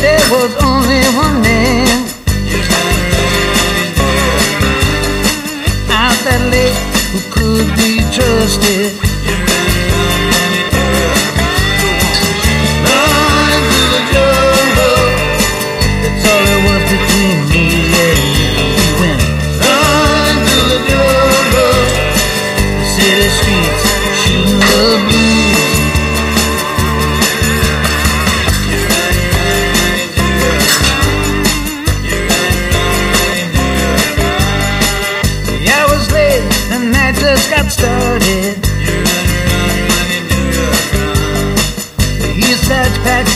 Speaker 7: There was only one man out that lake who could be.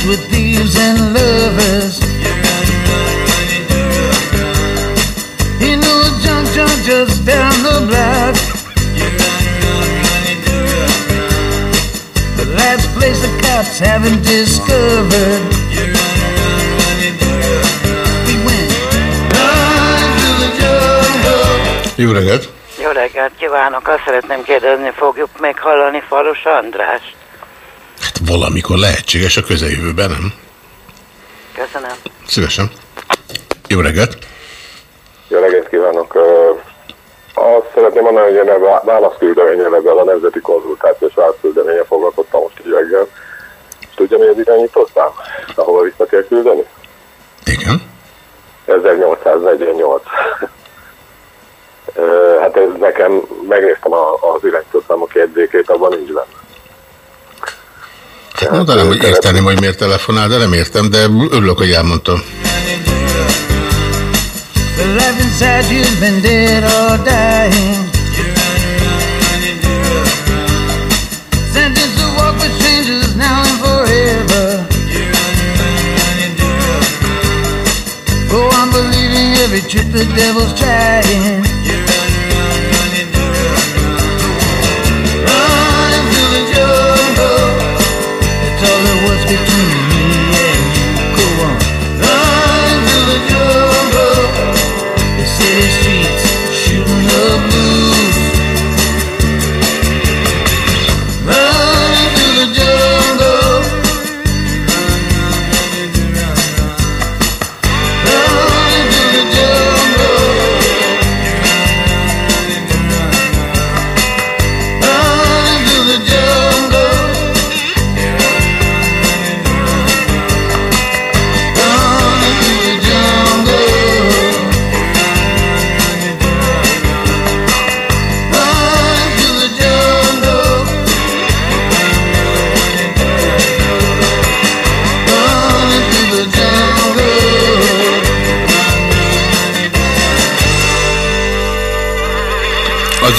Speaker 7: Side's with thieves and lovers. He knew a junk junk just down the block. The last place the cops haven't discovered. We went on the jungle.
Speaker 6: Jó reggelt!
Speaker 28: Jó reggelt kívánok! Azt szeretném kérdezni, fogjuk még hallani Falos András?
Speaker 6: valamikor lehetséges a közeljövőben, nem?
Speaker 28: Köszönöm.
Speaker 6: Szívesen. Jó reggelt!
Speaker 29: Jó reggelt kívánok! Azt szeretném mondani, hogy én válaszküldeményen ezzel a Nemzeti Konzultációs Válaszküldeményen foglalkoztam most így reggel. És tudja, mi az irányítottám? Ahova vissza kell küldeni?
Speaker 6: Igen.
Speaker 29: 1848. hát ez nekem, megnéztem az irányítottám a kérdékét, abban nincs benne.
Speaker 6: Mondanám, hogy érteném, hogy miért telefonál, de nem értem, de örülök, hogy elmondtam.
Speaker 25: Every trip the devil's trying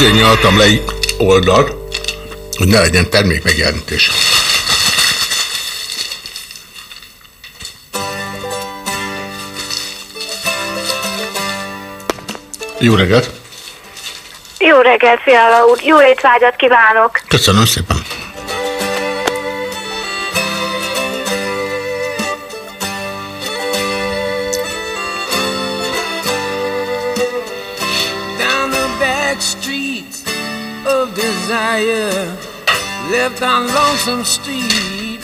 Speaker 6: azért nyaltam le oldalt, hogy ne legyen termék megjelenítés. Jó reggelt!
Speaker 18: Jó reggelt, Fiala úr! Jó étvágyat kívánok!
Speaker 6: Köszönöm szépen!
Speaker 25: desire left on Lonesome Street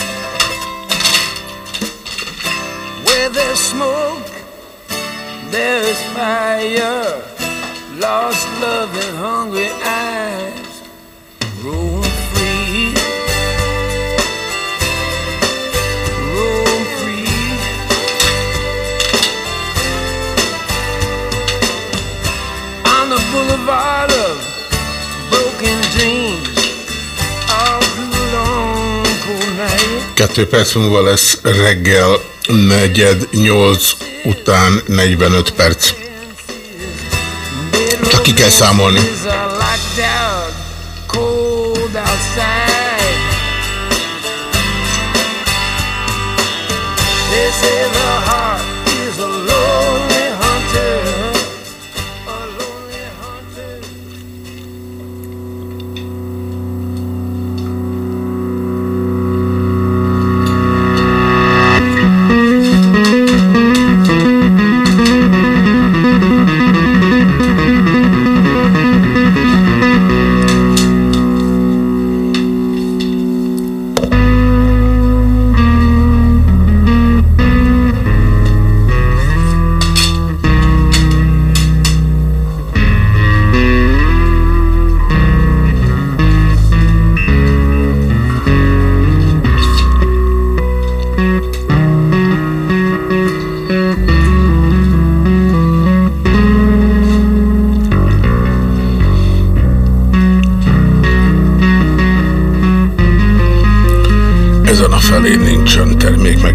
Speaker 25: where there's smoke, there's fire, lost love and hungry eyes roam free. Roam free. On the boulevard
Speaker 6: Kettő perc múlva lesz reggel negyed, nyolc után 45 perc. Csak ki kell számolni.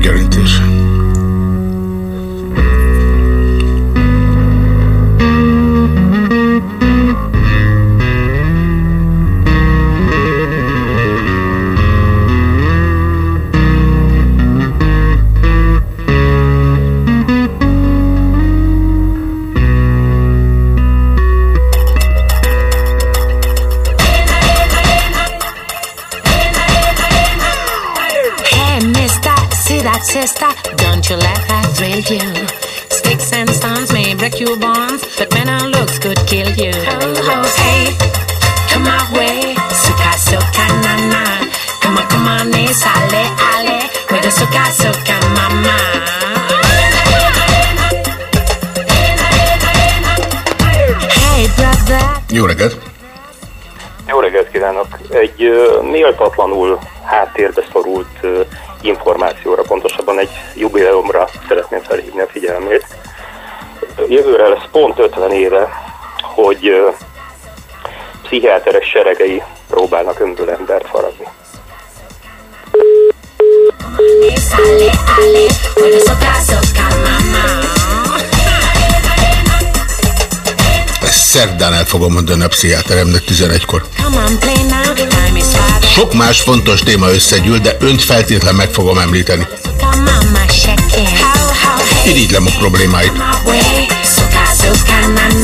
Speaker 8: Guarantee. ellenére, hogy
Speaker 30: pszichiáteres seregei próbálnak önből embert faragni.
Speaker 6: Szerdán el fogom mondani a pszichiáteremnek 11-kor. Sok más fontos téma összegyűl, de önt feltétlen meg fogom említeni. Irigylem a problémáit.
Speaker 31: still got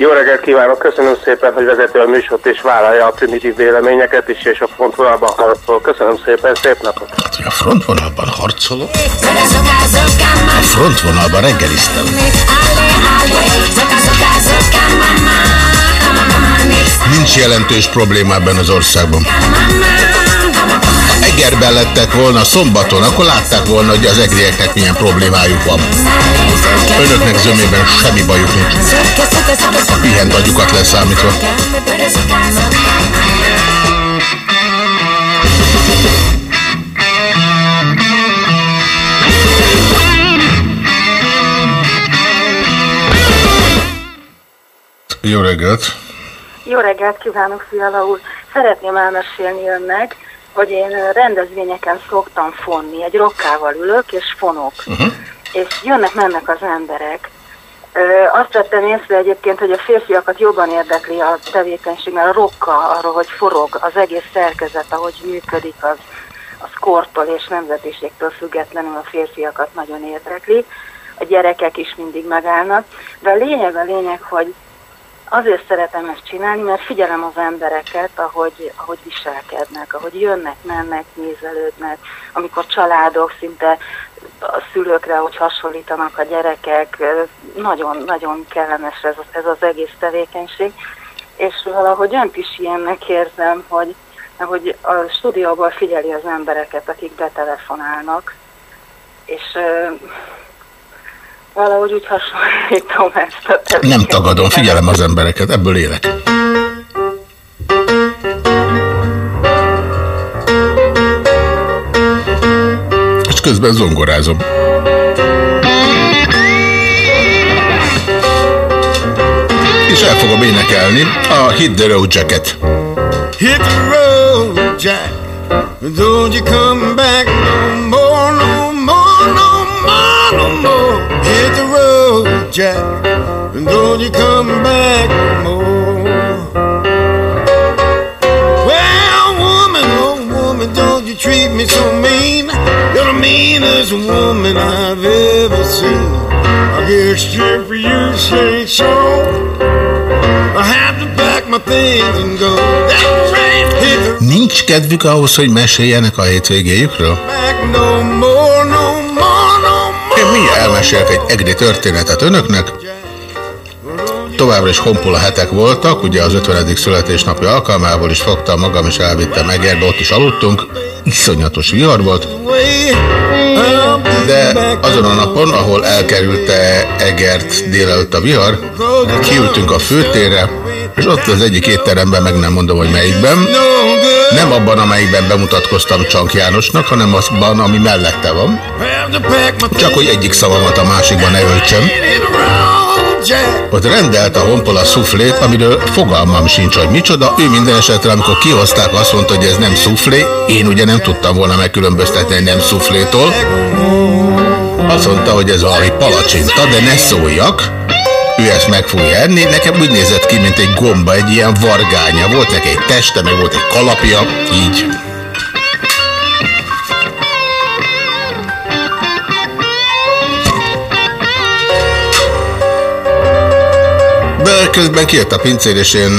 Speaker 6: Jó reggelt
Speaker 8: kívánok, köszönöm szépen, hogy vezeti a műsort és vállalja a primitív véleményeket is, és a frontvonalban harcol. Köszönöm szépen, szép napot!
Speaker 6: A frontvonalban harcolok? A frontvonalban reggeliztem. Nincs jelentős probléma ebben az országban. Ha Egerben lettek volna szombaton, akkor látták volna, hogy az egrieknek milyen problémájuk van. Önöknek zömében semmi bajuk nincs. A pihent agyukat leszámítva. Jó reggelt!
Speaker 32: Jó reggelt kívánok, Fiala úr! Szeretném elmesélni önnek, hogy én rendezvényeken szoktam fonni, egy rokkával ülök és fonok,
Speaker 6: Uh-huh.
Speaker 32: és jönnek-mennek az emberek. Ö, azt vettem észre egyébként, hogy a férfiakat jobban érdekli a tevékenység, mert a rokka arról, hogy forog, az egész szerkezet, ahogy működik, az, az kortól és nemzetiségtől függetlenül a férfiakat nagyon érdekli. A gyerekek is mindig megállnak, de a lényeg a lényeg, hogy Azért szeretem ezt csinálni, mert figyelem az embereket, ahogy, ahogy viselkednek, ahogy jönnek, mennek, nézelődnek, amikor családok szinte a szülőkre, hogy hasonlítanak a gyerekek, nagyon-nagyon kellemes ez, ez az egész tevékenység, és valahogy önt is ilyennek érzem, hogy, hogy a stúdióból figyeli az embereket, akik betelefonálnak, és valahogy úgy hasonlítom ezt a
Speaker 6: Nem tagadom, figyelem az embereket, ebből élek. És közben zongorázom. És el fogom énekelni a Hit the Road Jacket.
Speaker 26: Hit the road, Jack. Don't you come back no more, no Jack. Don't you come back no more. Well, woman, oh woman, don't you treat me so mean. You're the meanest woman I've ever seen. I guess for you, say so. I have to pack my things and go. That rain hit the
Speaker 6: Nincs kedvük ahhoz, hogy meséljenek a hétvégéjükről?
Speaker 26: back no more, no
Speaker 6: elmesélek egy egri történetet önöknek. Továbbra is honpola hetek voltak, ugye az 50. születésnapja alkalmából is fogtam magam, és elvittem Egerbe, ott is aludtunk. Iszonyatos vihar volt, de azon a napon, ahol elkerülte Egert délelőtt a vihar, kiültünk a főtérre, És ott az egyik étteremben, meg nem mondom, hogy melyikben, nem abban, amelyikben bemutatkoztam Csank Jánosnak, hanem azban, ami mellette van. Csak hogy egyik szavamat a másikban ne öltsem. Ott rendelt a honpola szuflét, amiről fogalmam sincs, hogy micsoda. Ő minden esetre, amikor kihozták, azt mondta, hogy ez nem szuflé. Én ugye nem tudtam volna megkülönböztetni egy nem szuflétól. Azt mondta, hogy ez valami palacsinta, de ne szóljak. Ő ezt meg fogja enni. Nekem úgy nézett ki, mint egy gomba, egy ilyen vargánya. Volt neki egy teste, meg volt egy kalapja, így. De közben kijött a pincér, és én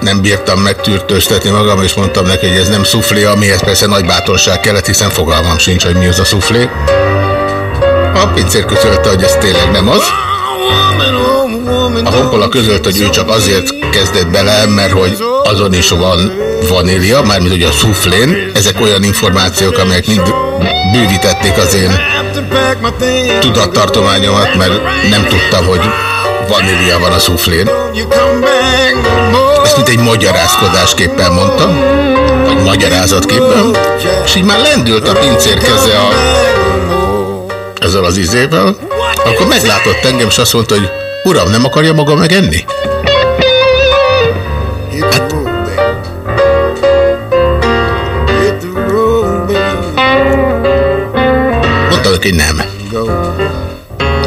Speaker 6: nem bírtam megtűrtőztetni magam, és mondtam neki, hogy ez nem szuflé, amihez persze nagy bátorság kellett, hiszen fogalmam sincs, hogy mi az a szuflé. A pincér közölte, hogy ez tényleg nem az. A honpola közölt, hogy ő csak azért kezdett bele, mert hogy azon is van vanília, mármint ugye a szuflén. Ezek olyan információk, amelyek mind bővítették az én tudattartományomat, mert nem tudtam, hogy vanília van a szuflén. Ezt mint egy magyarázkodásképpen mondtam, vagy magyarázatképpen, és így már lendült a pincér keze a, ezzel az izével, akkor meglátott engem, és azt mondta, hogy uram, nem akarja maga megenni? Hát, mondtam neki, nem.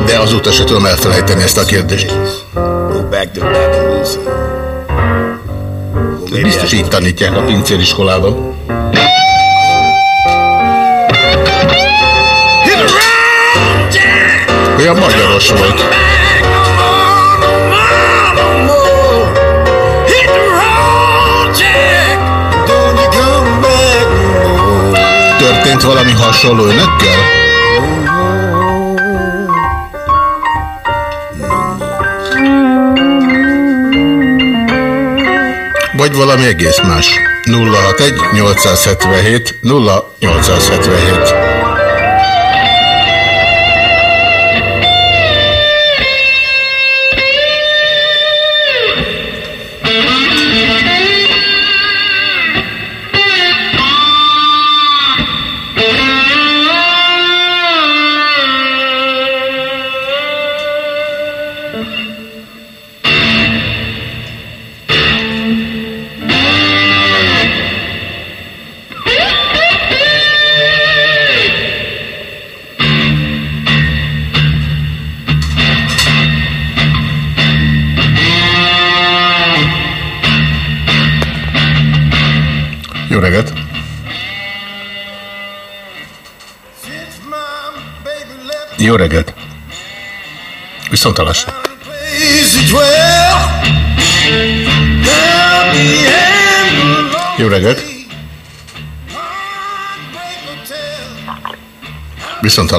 Speaker 6: De azóta se tudom elfelejteni ezt a kérdést. Biztos így tanítják a pincériskolában. Olyan magyaros volt. Történt valami hasonló önökkel? Vagy valami egész más. 061 877 0877 Viszont hallásra. Jó reggelt! Viszont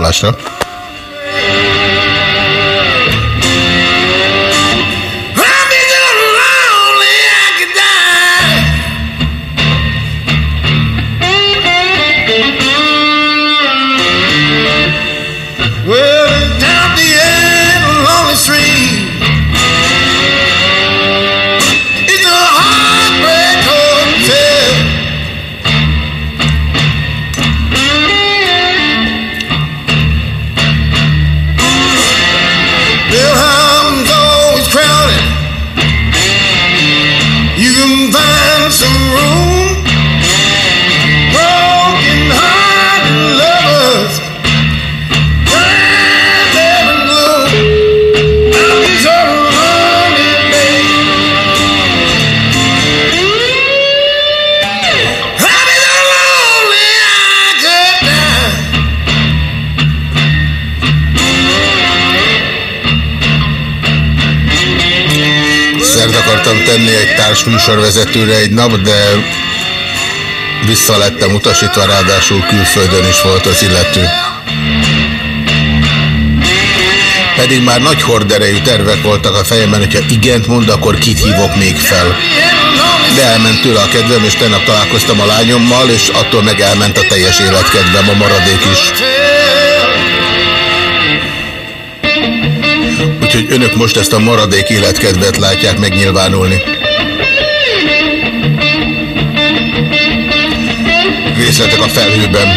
Speaker 6: akartam tenni egy társműsorvezetőre egy nap, de vissza lettem utasítva, ráadásul külföldön is volt az illető. Pedig már nagy horderejű tervek voltak a fejemben, hogyha igent mond, akkor kit hívok még fel. De elment tőle a kedvem, és tegnap találkoztam a lányommal, és attól meg elment a teljes életkedvem, a maradék is. úgyhogy önök most ezt a maradék életkedvet látják megnyilvánulni. Részletek a felhőben.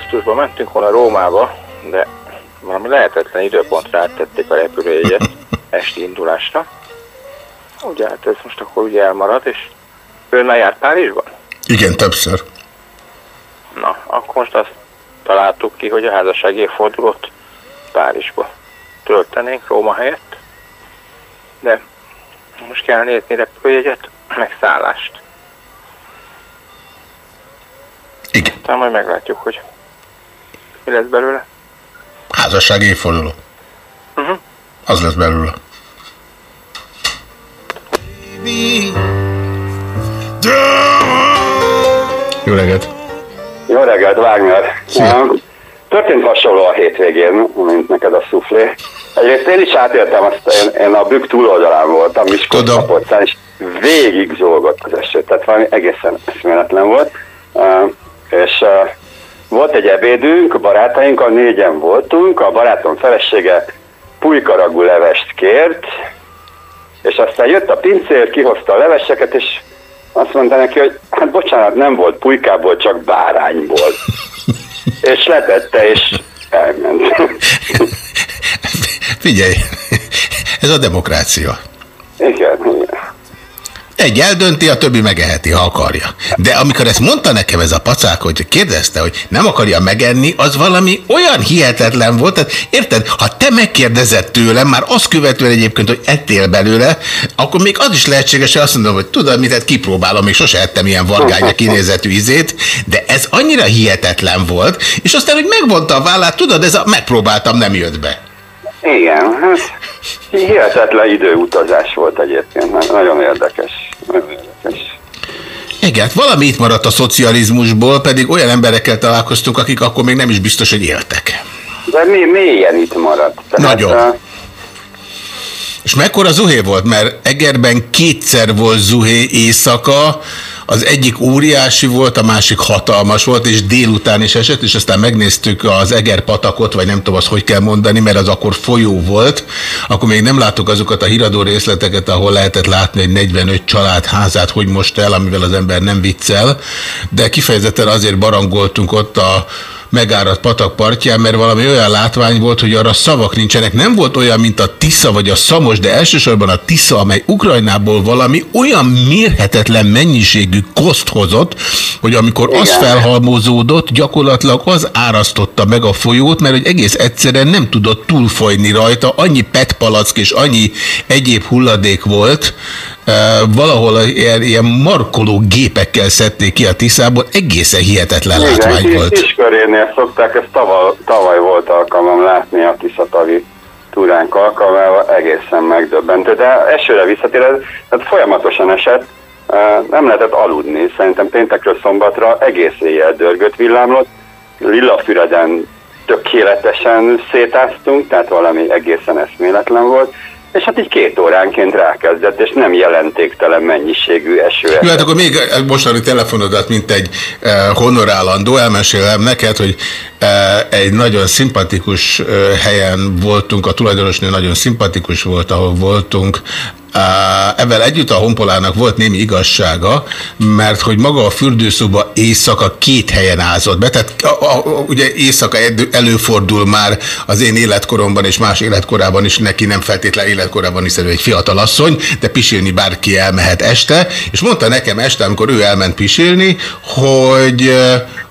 Speaker 33: Augusztusban mentünk volna Rómába, de valami lehetetlen időpontra áttették a repülőjegyet (laughs) esti indulásra. Ugye hát ez most akkor ugye elmarad, és ön már járt Párizsban?
Speaker 6: Igen, többször.
Speaker 33: Na, akkor most azt találtuk ki, hogy a házasság évfordulót Párizsba töltenénk Róma helyett, de most kell nézni repülőjegyet, meg szállást.
Speaker 6: Igen.
Speaker 33: Aztán majd meglátjuk, hogy mi lesz belőle.
Speaker 6: Házasság évforduló.
Speaker 33: Uh-huh.
Speaker 6: Az lesz belőle. Jó reggelt!
Speaker 34: Jó reggelt, Wagner! Um, Történt hasonló a hétvégén, mint neked a szuflé. Egyrészt én is átéltem azt, én, én a bükk túloldalán voltam, Miskolc kapocán, és végig zolgott az eső, tehát valami egészen eszméletlen volt. Uh, és uh, volt egy ebédünk, barátainkkal négyen voltunk, a barátom felesége pulykaragú levest kért, és aztán jött a pincér, kihozta a leveseket, és azt mondta neki, hogy hát bocsánat, nem volt pulykából, csak bárányból. (laughs) és letette, és elment.
Speaker 6: Figyelj, ez a demokrácia.
Speaker 34: Igen, igen.
Speaker 6: Egy eldönti, a többi megeheti, ha akarja. De amikor ezt mondta nekem ez a pacák, hogy kérdezte, hogy nem akarja megenni, az valami olyan hihetetlen volt. Tehát érted, ha te megkérdezed tőlem, már azt követően egyébként, hogy ettél belőle, akkor még az is lehetséges, hogy azt mondom, hogy tudod mit, hát kipróbálom, még sose ettem ilyen vargánya kinézetű izét, de ez annyira hihetetlen volt, és aztán, hogy megvonta a vállát, tudod, ez a megpróbáltam, nem jött be.
Speaker 34: Igen, hát hihetetlen időutazás volt egyébként, na- nagyon érdekes. Nagyon érdekes.
Speaker 6: Igen, hát valami itt maradt a szocializmusból, pedig olyan emberekkel találkoztunk, akik akkor még nem is biztos, hogy éltek.
Speaker 34: De mi, mélyen itt maradt. Tehát,
Speaker 6: Nagyon.
Speaker 34: uh,
Speaker 6: És mekkora zuhé volt? Mert Egerben kétszer volt zuhé éjszaka, az egyik óriási volt, a másik hatalmas volt, és délután is esett, és aztán megnéztük az Eger patakot, vagy nem tudom azt, hogy kell mondani, mert az akkor folyó volt. Akkor még nem láttuk azokat a híradó részleteket, ahol lehetett látni, hogy 45 család házát hogy most el, amivel az ember nem viccel, de kifejezetten azért barangoltunk ott a megáradt patak partján, mert valami olyan látvány volt, hogy arra szavak nincsenek. Nem volt olyan, mint a Tisza vagy a Szamos, de elsősorban a Tisza, amely Ukrajnából valami olyan mérhetetlen mennyiségű koszt hozott, hogy amikor Igen. az felhalmozódott, gyakorlatilag az árasztotta meg a folyót, mert hogy egész egyszerűen nem tudott túlfolyni rajta, annyi petpalack és annyi egyéb hulladék volt, valahol ilyen, ilyen markoló gépekkel szedték ki a Tiszából, egészen hihetetlen látvány
Speaker 34: igen,
Speaker 6: volt.
Speaker 34: kis, kiskörénél szokták, ezt tavaly, tavaly volt alkalmam látni a Tiszatavi túránk alkalmával, egészen megdöbbentő. De esőre visszatérve, tehát folyamatosan esett, nem lehetett aludni. Szerintem péntekről szombatra egész éjjel dörgött villámlott, Lillafüreden tökéletesen szétáztunk, tehát valami egészen eszméletlen volt, és hát így két óránként rákezdett, és nem jelentéktelen mennyiségű eső.
Speaker 6: Jó, hát akkor még mostani telefonodat, mint egy eh, honorálandó, elmesélem neked, hogy E, Egy nagyon szimpatikus e, helyen voltunk, a tulajdonosnő nagyon szimpatikus volt, ahol voltunk. Ebben együtt a honpolának volt némi igazsága, mert hogy maga a fürdőszoba éjszaka két helyen ázott be, tehát a, a, ugye éjszaka előfordul már az én életkoromban és más életkorában is, neki nem feltétlen életkorában, hiszen egy fiatal asszony, de pisilni bárki elmehet este, és mondta nekem este, amikor ő elment pisilni, hogy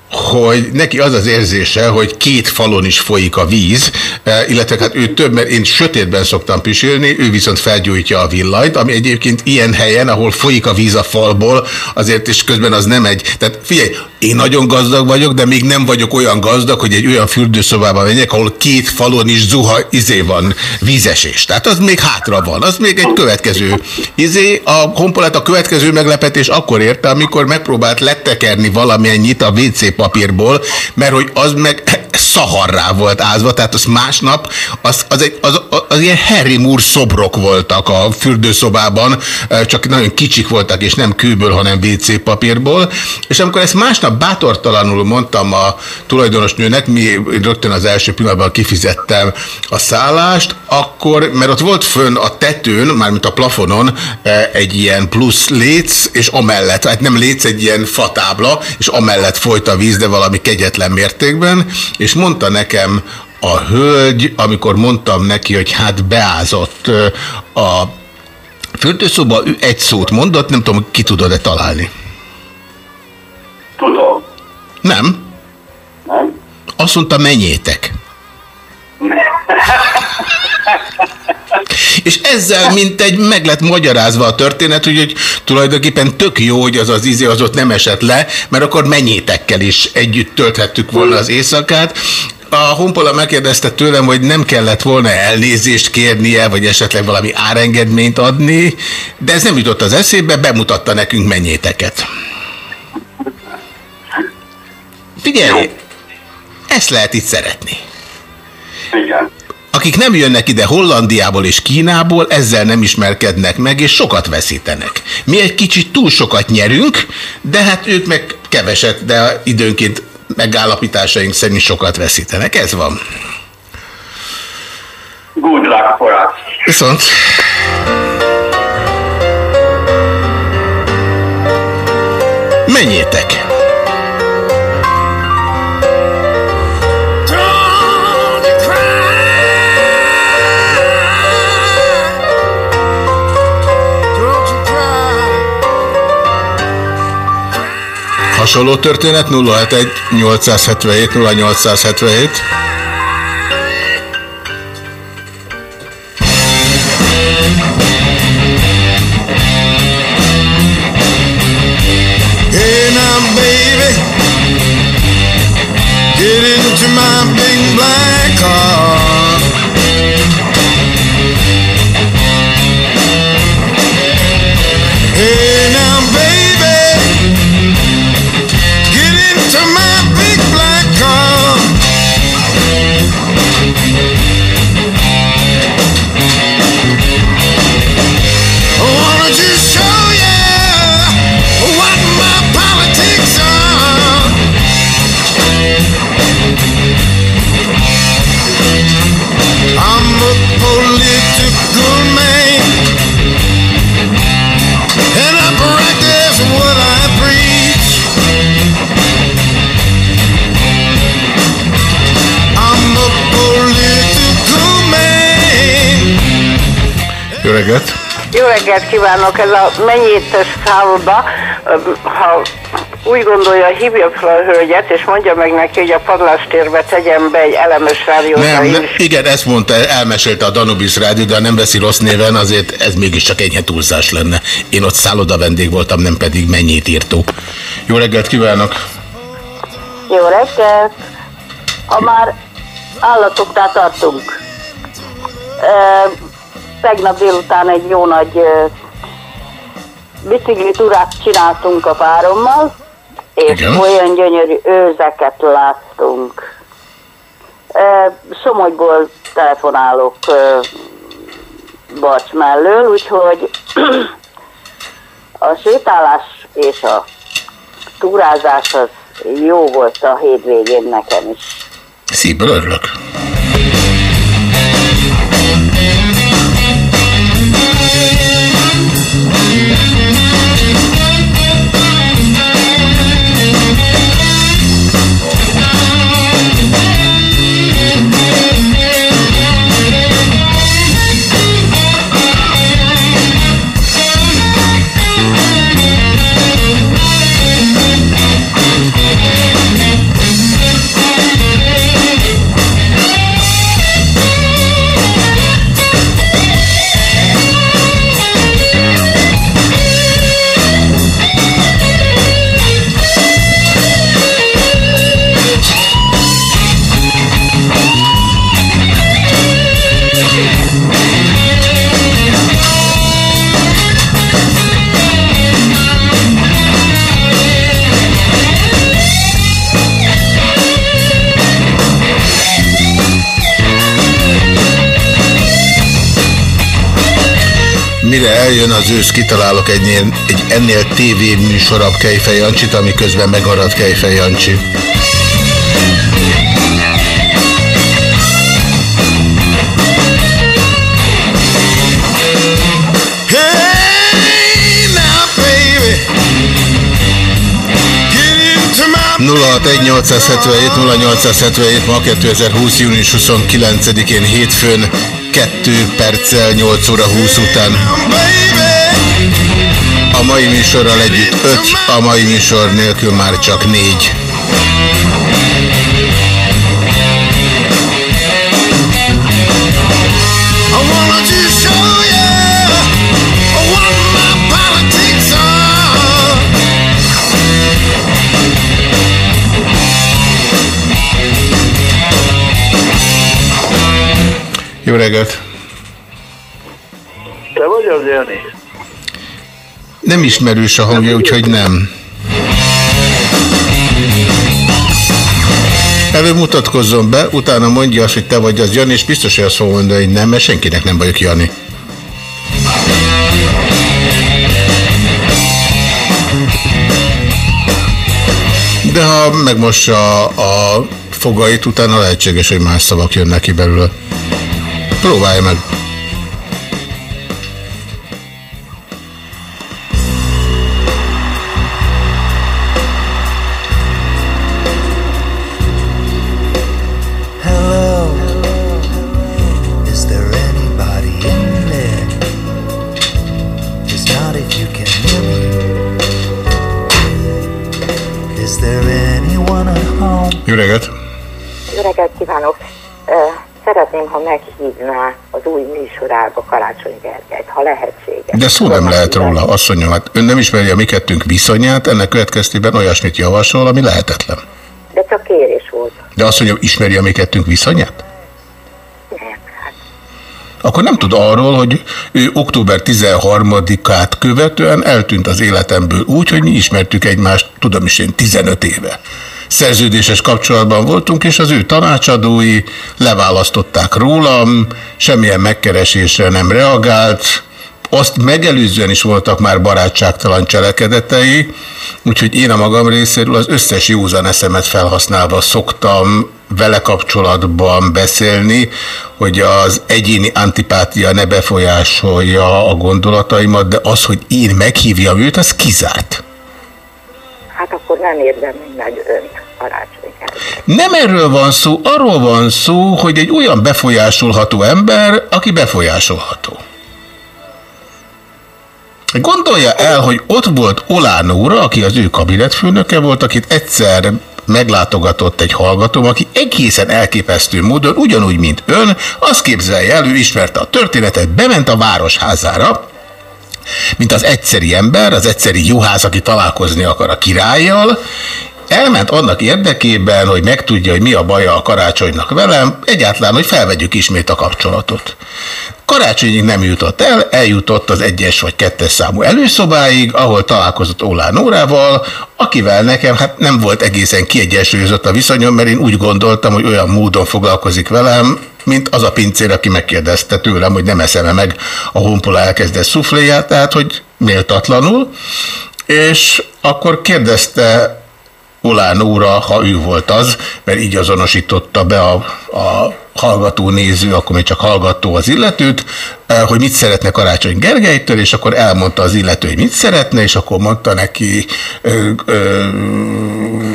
Speaker 6: hogy neki az az érzése, hogy két falon is folyik a víz, eh, illetve hát ő több, mert én sötétben szoktam pisilni, ő viszont felgyújtja a villanyt, ami egyébként ilyen helyen, ahol folyik a víz a falból, azért és közben az nem egy, tehát figyelj, én nagyon gazdag vagyok, de még nem vagyok olyan gazdag, hogy egy olyan fürdőszobába menjek, ahol két falon is zuha izé van, vízesés. Tehát az még hátra van, az még egy következő izé. A honpolat a következő meglepetés akkor érte, amikor megpróbált letekerni valamennyit a WC papírból, mert hogy az meg szaharrá volt ázva, tehát az másnap, az, az, egy, az, az, ilyen Harry Moore szobrok voltak a fürdőszobában, csak nagyon kicsik voltak, és nem kőből, hanem WC papírból, és amikor ezt másnap bátortalanul mondtam a tulajdonosnőnek, mi rögtön az első pillanatban kifizettem a szállást, akkor, mert ott volt fönn a tetőn, mármint a plafonon egy ilyen plusz léc, és amellett, hát nem léc, egy ilyen fatábla, és amellett folyt a víz, de valami kegyetlen mértékben, és mondta nekem a hölgy, amikor mondtam neki, hogy hát beázott a fürdőszoba, ő egy szót mondott, nem tudom, ki tudod-e találni.
Speaker 34: Tudom.
Speaker 6: Nem?
Speaker 34: Nem?
Speaker 6: Azt mondta, menjétek. És ezzel mint egy meg lett magyarázva a történet, hogy, hogy tulajdonképpen tök jó, hogy az az izé az ott nem esett le, mert akkor mennyétekkel is együtt tölthettük volna az éjszakát. A honpola megkérdezte tőlem, hogy nem kellett volna elnézést kérnie, vagy esetleg valami árengedményt adni, de ez nem jutott az eszébe, bemutatta nekünk mennyéteket. Figyelj, ezt lehet itt szeretni.
Speaker 34: Igen.
Speaker 6: Akik nem jönnek ide Hollandiából és Kínából, ezzel nem ismerkednek meg, és sokat veszítenek. Mi egy kicsit túl sokat nyerünk, de hát ők meg keveset, de időnként megállapításaink szerint sokat veszítenek. Ez van.
Speaker 34: Good luck for us.
Speaker 6: Viszont. Menjétek! Hasonló történet 061 877 0877. reggelt
Speaker 35: kívánok! Ez a mennyétes szálloda, ha úgy gondolja, hívja fel a hölgyet, és mondja meg neki, hogy a padlástérbe tegyen be egy elemes rádiót.
Speaker 6: Nem, nem, igen, ezt mondta, elmesélte a Danubis Rádió, de nem veszi rossz néven, azért ez mégiscsak enyhe túlzás lenne. Én ott szálloda vendég voltam, nem pedig mennyit írtó. Jó reggelt kívánok!
Speaker 35: Jó reggelt! Ha már állatoknál tartunk, e, tegnap délután egy jó nagy biciklitúrát csináltunk a párommal, és
Speaker 25: Igen.
Speaker 35: olyan gyönyörű őzeket láttunk. Somogyból telefonálok Bacs mellől, úgyhogy (clears throat) a sétálás és a túrázás az jó volt a hétvégén nekem is.
Speaker 6: Szívből örülök. Mire eljön az ősz, kitalálok egynél, egy ennél tévéműsorabb Kejfej Jancsit, ami közben megmarad Kejfej Jancsi.
Speaker 7: Hey, now, baby. Get into my
Speaker 6: 061 0877 ma 2020. június 29-én hétfőn 2 perccel 8 óra 20 után. A mai műsorral együtt 5, a mai műsor nélkül már csak 4. reggelt!
Speaker 36: Te vagy az Jani?
Speaker 6: Nem ismerős a hangja, úgyhogy nem. Előbb mutatkozzon be, utána mondja azt, hogy te vagy az Jani, és biztos, hogy azt fogom mondani, hogy nem, mert senkinek nem vagyok Jani. De ha megmossa a fogait, utána lehetséges, hogy más szavak jönnek ki belőle. Próbálja meg.
Speaker 37: Szeretném, ha meghívná az új műsorába Karácsony Gergelyt, ha lehetséges.
Speaker 6: De szó nem lehet róla, asszonyom, hát ön nem ismeri a mi kettőnk viszonyát, ennek következtében olyasmit javasol, ami lehetetlen.
Speaker 37: De csak kérés volt.
Speaker 6: De azt mondja, ismeri a mi kettőnk viszonyát? Akkor nem tud arról, hogy ő október 13-át követően eltűnt az életemből úgy, hogy mi ismertük egymást, tudom is én, 15 éve. Szerződéses kapcsolatban voltunk, és az ő tanácsadói leválasztották rólam, semmilyen megkeresésre nem reagált, azt megelőzően is voltak már barátságtalan cselekedetei, úgyhogy én a magam részéről az összes józan eszemet felhasználva szoktam vele kapcsolatban beszélni, hogy az egyéni antipátia ne befolyásolja a gondolataimat, de az, hogy én meghívjam őt, az kizárt.
Speaker 37: Hát akkor nem érdemli meg önt Karácsony.
Speaker 6: Nem erről van szó, arról van szó, hogy egy olyan befolyásolható ember, aki befolyásolható. Gondolja el, hogy ott volt Olán Óra, aki az ő kabinetfőnöke volt, akit egyszer meglátogatott egy hallgatóm, aki egészen elképesztő módon, ugyanúgy, mint ön, azt képzelje el, ő ismerte a történetet, bement a városházára, mint az egyszeri ember, az egyszeri juhász, aki találkozni akar a királlyal, elment annak érdekében, hogy megtudja, hogy mi a baja a karácsonynak velem, egyáltalán, hogy felvegyük ismét a kapcsolatot. Karácsonyig nem jutott el, eljutott az egyes vagy kettes számú előszobáig, ahol találkozott Ólán Órával, akivel nekem hát nem volt egészen kiegyensúlyozott a viszonyom, mert én úgy gondoltam, hogy olyan módon foglalkozik velem, mint az a pincér, aki megkérdezte tőlem, hogy nem eszem -e meg a honpola elkezdett szufléját, tehát hogy méltatlanul, és akkor kérdezte Olán óra, ha ő volt az, mert így azonosította be a, a hallgató néző, akkor még csak hallgató az illetőt, eh, hogy mit szeretne Karácsony Gergelytől, és akkor elmondta az illető, hogy mit szeretne, és akkor mondta neki ö, ö,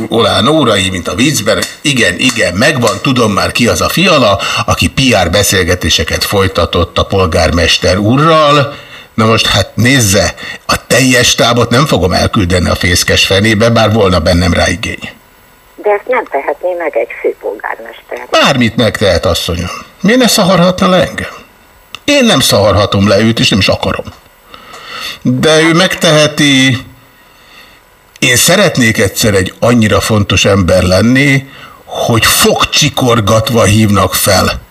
Speaker 6: Olán órai, mint a viccben, igen, igen, megvan, tudom már ki az a fiala, aki PR beszélgetéseket folytatott a polgármester úrral, Na most hát nézze, a teljes tábot nem fogom elküldeni a fészkes fenébe, bár volna bennem rá igény.
Speaker 37: De ezt nem tehetné meg egy főpolgármester.
Speaker 6: Bármit megtehet, asszonyom. Miért ne szaharhatna le engem? Én nem szaharhatom le őt, és nem is akarom. De ő megteheti... Én szeretnék egyszer egy annyira fontos ember lenni, hogy fogcsikorgatva hívnak fel.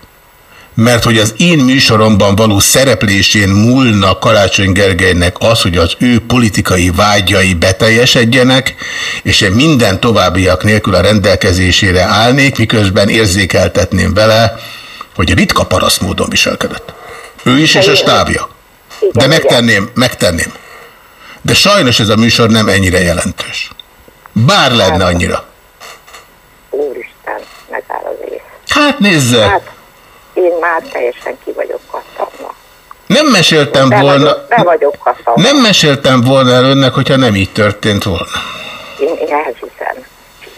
Speaker 6: Mert hogy az én műsoromban való szereplésén múlna Karácsony Gergelynek az, hogy az ő politikai vágyai beteljesedjenek, és én minden továbbiak nélkül a rendelkezésére állnék, miközben érzékeltetném vele, hogy ritka paraszt módon viselkedett. Ő is és a stábja. De megtenném, megtenném. De sajnos ez a műsor nem ennyire jelentős. Bár lenne annyira.
Speaker 37: Úristen, megáll az ész.
Speaker 6: Hát nézze,
Speaker 37: Hát, én már teljesen ki vagyok kattanva.
Speaker 6: nem meséltem
Speaker 37: Be
Speaker 6: volna,
Speaker 37: vagyok, be vagyok kattanva.
Speaker 6: nem meséltem volna el önnek, hogyha nem így történt volna.
Speaker 37: Én, én elhiszem.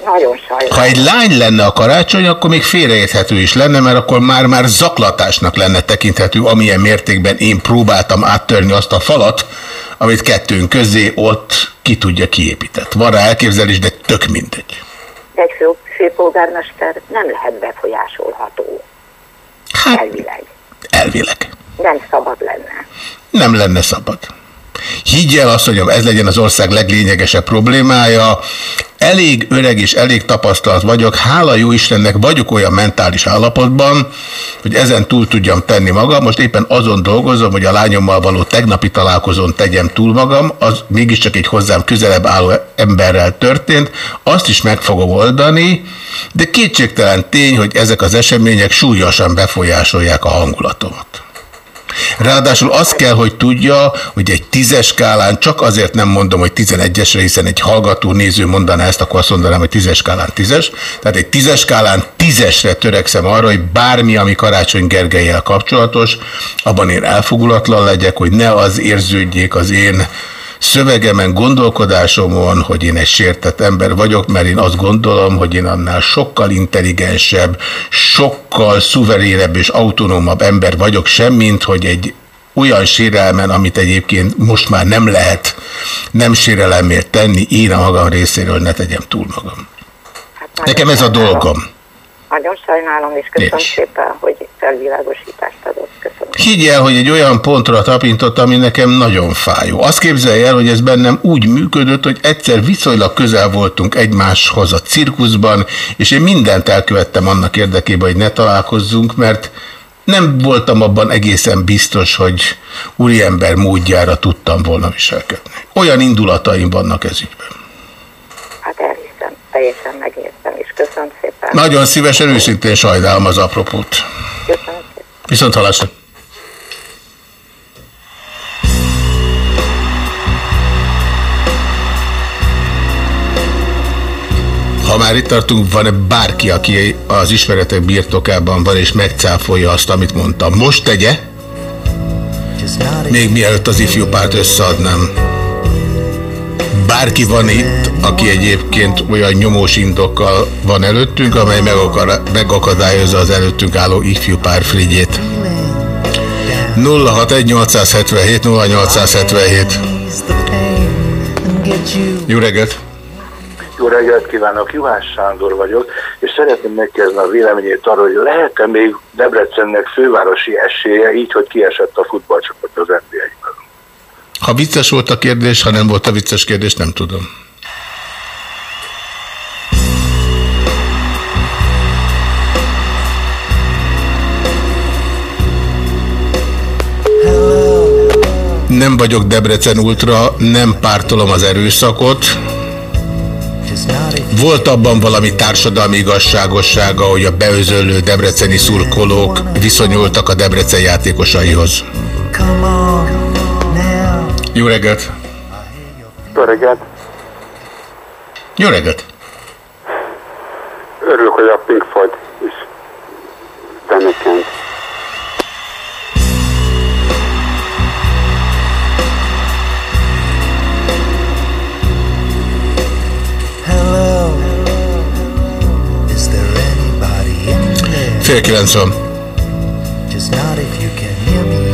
Speaker 37: Nagyon sajnálom.
Speaker 6: Ha egy lány lenne a karácsony, akkor még félreérthető is lenne, mert akkor már-már zaklatásnak lenne tekinthető, amilyen mértékben én próbáltam áttörni azt a falat, amit kettőnk közé ott ki tudja kiépített. Van rá elképzelés, de tök mindegy.
Speaker 37: De egy fő, főpolgármester nem lehet befolyásolható.
Speaker 6: Hát,
Speaker 37: Elvileg.
Speaker 6: Elvileg.
Speaker 37: Nem szabad lenne.
Speaker 6: Nem lenne szabad. Higgy el azt, hogy ez legyen az ország leglényegesebb problémája. Elég öreg és elég tapasztalt vagyok, hála jó Istennek vagyok olyan mentális állapotban, hogy ezen túl tudjam tenni magam. Most éppen azon dolgozom, hogy a lányommal való tegnapi találkozón tegyem túl magam, az mégiscsak egy hozzám közelebb álló emberrel történt, azt is meg fogom oldani, de kétségtelen tény, hogy ezek az események súlyosan befolyásolják a hangulatomat. Ráadásul azt kell, hogy tudja, hogy egy tízes skálán, csak azért nem mondom, hogy tizenegyesre, hiszen egy hallgató néző mondaná ezt, akkor azt mondanám, hogy tízes skálán tízes. Tehát egy tízes skálán tízesre törekszem arra, hogy bármi, ami Karácsony Gergelyel kapcsolatos, abban én elfogulatlan legyek, hogy ne az érződjék az én szövegemen, gondolkodásomon, hogy én egy sértett ember vagyok, mert én azt gondolom, hogy én annál sokkal intelligensebb, sokkal szuverénebb és autonómabb ember vagyok, semmint, hogy egy olyan sérelmen, amit egyébként most már nem lehet nem sérelemért tenni, én a magam részéről ne tegyem túl magam. Nekem ez a dolgom.
Speaker 37: Nagyon sajnálom, és köszönöm szépen, hogy felvilágosítást adott. Köszönöm.
Speaker 6: Higgy el, hogy egy olyan pontra tapintott, ami nekem nagyon fájó. Azt képzelj el, hogy ez bennem úgy működött, hogy egyszer viszonylag közel voltunk egymáshoz a cirkuszban, és én mindent elkövettem annak érdekében, hogy ne találkozzunk, mert nem voltam abban egészen biztos, hogy úriember módjára tudtam volna viselkedni. Olyan indulataim vannak ez ügyben.
Speaker 37: Hát elhiszem, teljesen megértem, és szépen.
Speaker 6: Nagyon szívesen, őszintén sajnálom az apropót.
Speaker 37: Köszönöm.
Speaker 6: Viszont hallásra. Ha már itt tartunk, van-e bárki, aki az ismeretek birtokában van és megcáfolja azt, amit mondtam? Most tegye? Még mielőtt az ifjú párt összeadnám. Bárki van itt, aki egyébként olyan nyomós indokkal van előttünk, amely megakadályozza az előttünk álló ifjú pár frigyét. 061 877 0877 Jó reggelt!
Speaker 38: Jó reggelt kívánok, Juhász Sándor vagyok, és szeretném megkérdezni a véleményét arról, hogy lehet-e még Debrecennek fővárosi esélye, így, hogy kiesett a futballcsapat az NBA-ben.
Speaker 6: Ha vicces volt a kérdés, ha nem volt a vicces kérdés, nem tudom. Nem vagyok Debrecen ultra, nem pártolom az erőszakot. Volt abban valami társadalmi igazságossága, hogy a beözöllő debreceni szurkolók viszonyultak a Debrecen játékosaihoz. Jó reggelt!
Speaker 38: Jó reggelt!
Speaker 6: Jó reggelt!
Speaker 39: Örülök, hogy a Pink Floyd is zenéként.
Speaker 25: Hello, is there anybody in there?
Speaker 6: Fél kilenc van.
Speaker 25: Just not if you can hear me.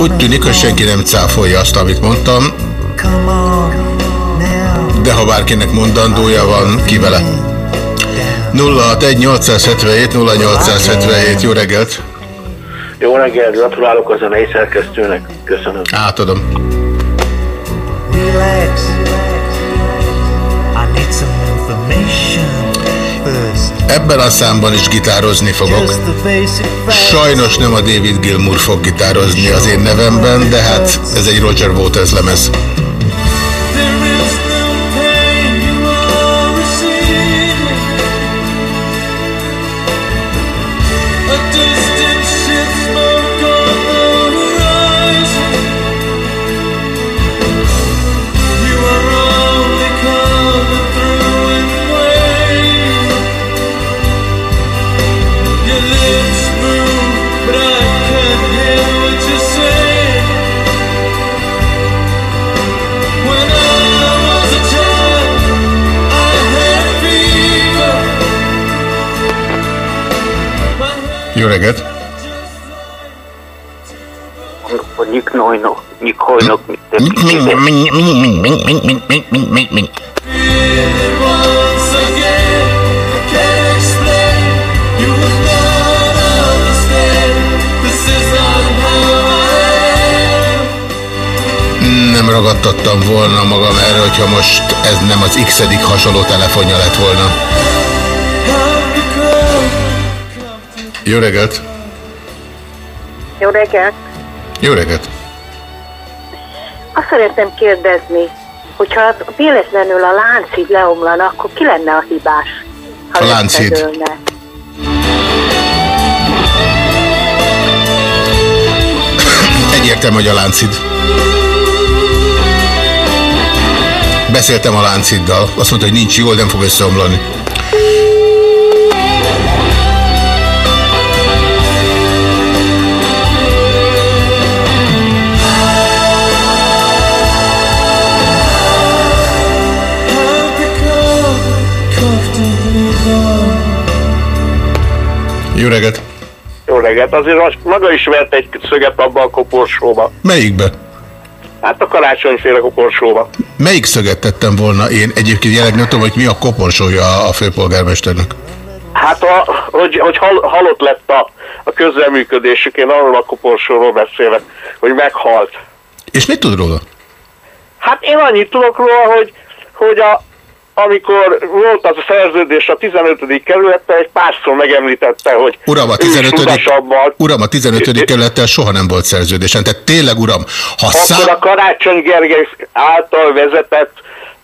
Speaker 6: Úgy tűnik, hogy senki nem cáfolja azt, amit mondtam,
Speaker 25: Come on now.
Speaker 6: de ha bárkinek mondandója van, ki vele. 061 877 0877, jó reggelt!
Speaker 38: Jó reggelt, gratulálok a zenei szerkesztőnek. Köszönöm.
Speaker 6: Átadom.
Speaker 25: Relax. I need some.
Speaker 6: Ebben a számban is gitározni fogok. Sajnos nem a David Gilmour fog gitározni az én nevemben, de hát ez egy Roger Waters lemez. Jó reggelt! Nem ragadtattam volna magam erre, hogyha most ez nem az x hasonló telefonja lett volna. Jó reggelt!
Speaker 18: Jó reggelt!
Speaker 6: Jó reggelt!
Speaker 18: Azt szeretném kérdezni, hogyha véletlenül a láncid leomlana, akkor ki lenne a hibás? Ha
Speaker 6: A Lánchíd.
Speaker 18: összedőlne?
Speaker 6: Egyértelmű, hogy a láncid. Beszéltem a lánciddal. Azt mondta, hogy nincs jól, nem fog összeomlani. Jó reggelt!
Speaker 8: Jó reggelt, azért most maga is vett egy szöget abba a koporsóba.
Speaker 6: Melyikbe?
Speaker 8: Hát a karácsonyféle koporsóba.
Speaker 6: Melyik szöget tettem volna én? Egyébként jelenleg nem tudom, hogy mi a koporsója a főpolgármesternek.
Speaker 8: Hát, a, hogy, hogy hal, halott lett a, a közreműködésük, én arról a koporsóról beszélek, hogy meghalt.
Speaker 6: És mit tud róla?
Speaker 8: Hát én annyit tudok róla, hogy, hogy a, amikor volt az a szerződés a 15. kerülettel, egy párszor megemlítette, hogy
Speaker 6: Uram, a
Speaker 8: ő is
Speaker 6: 15.
Speaker 8: tudasabban,
Speaker 6: Uram, a 15. kerülettel soha nem volt szerződésen. Tehát tényleg, uram, ha
Speaker 8: akkor
Speaker 6: szá...
Speaker 8: a Karácsony Gergely által vezetett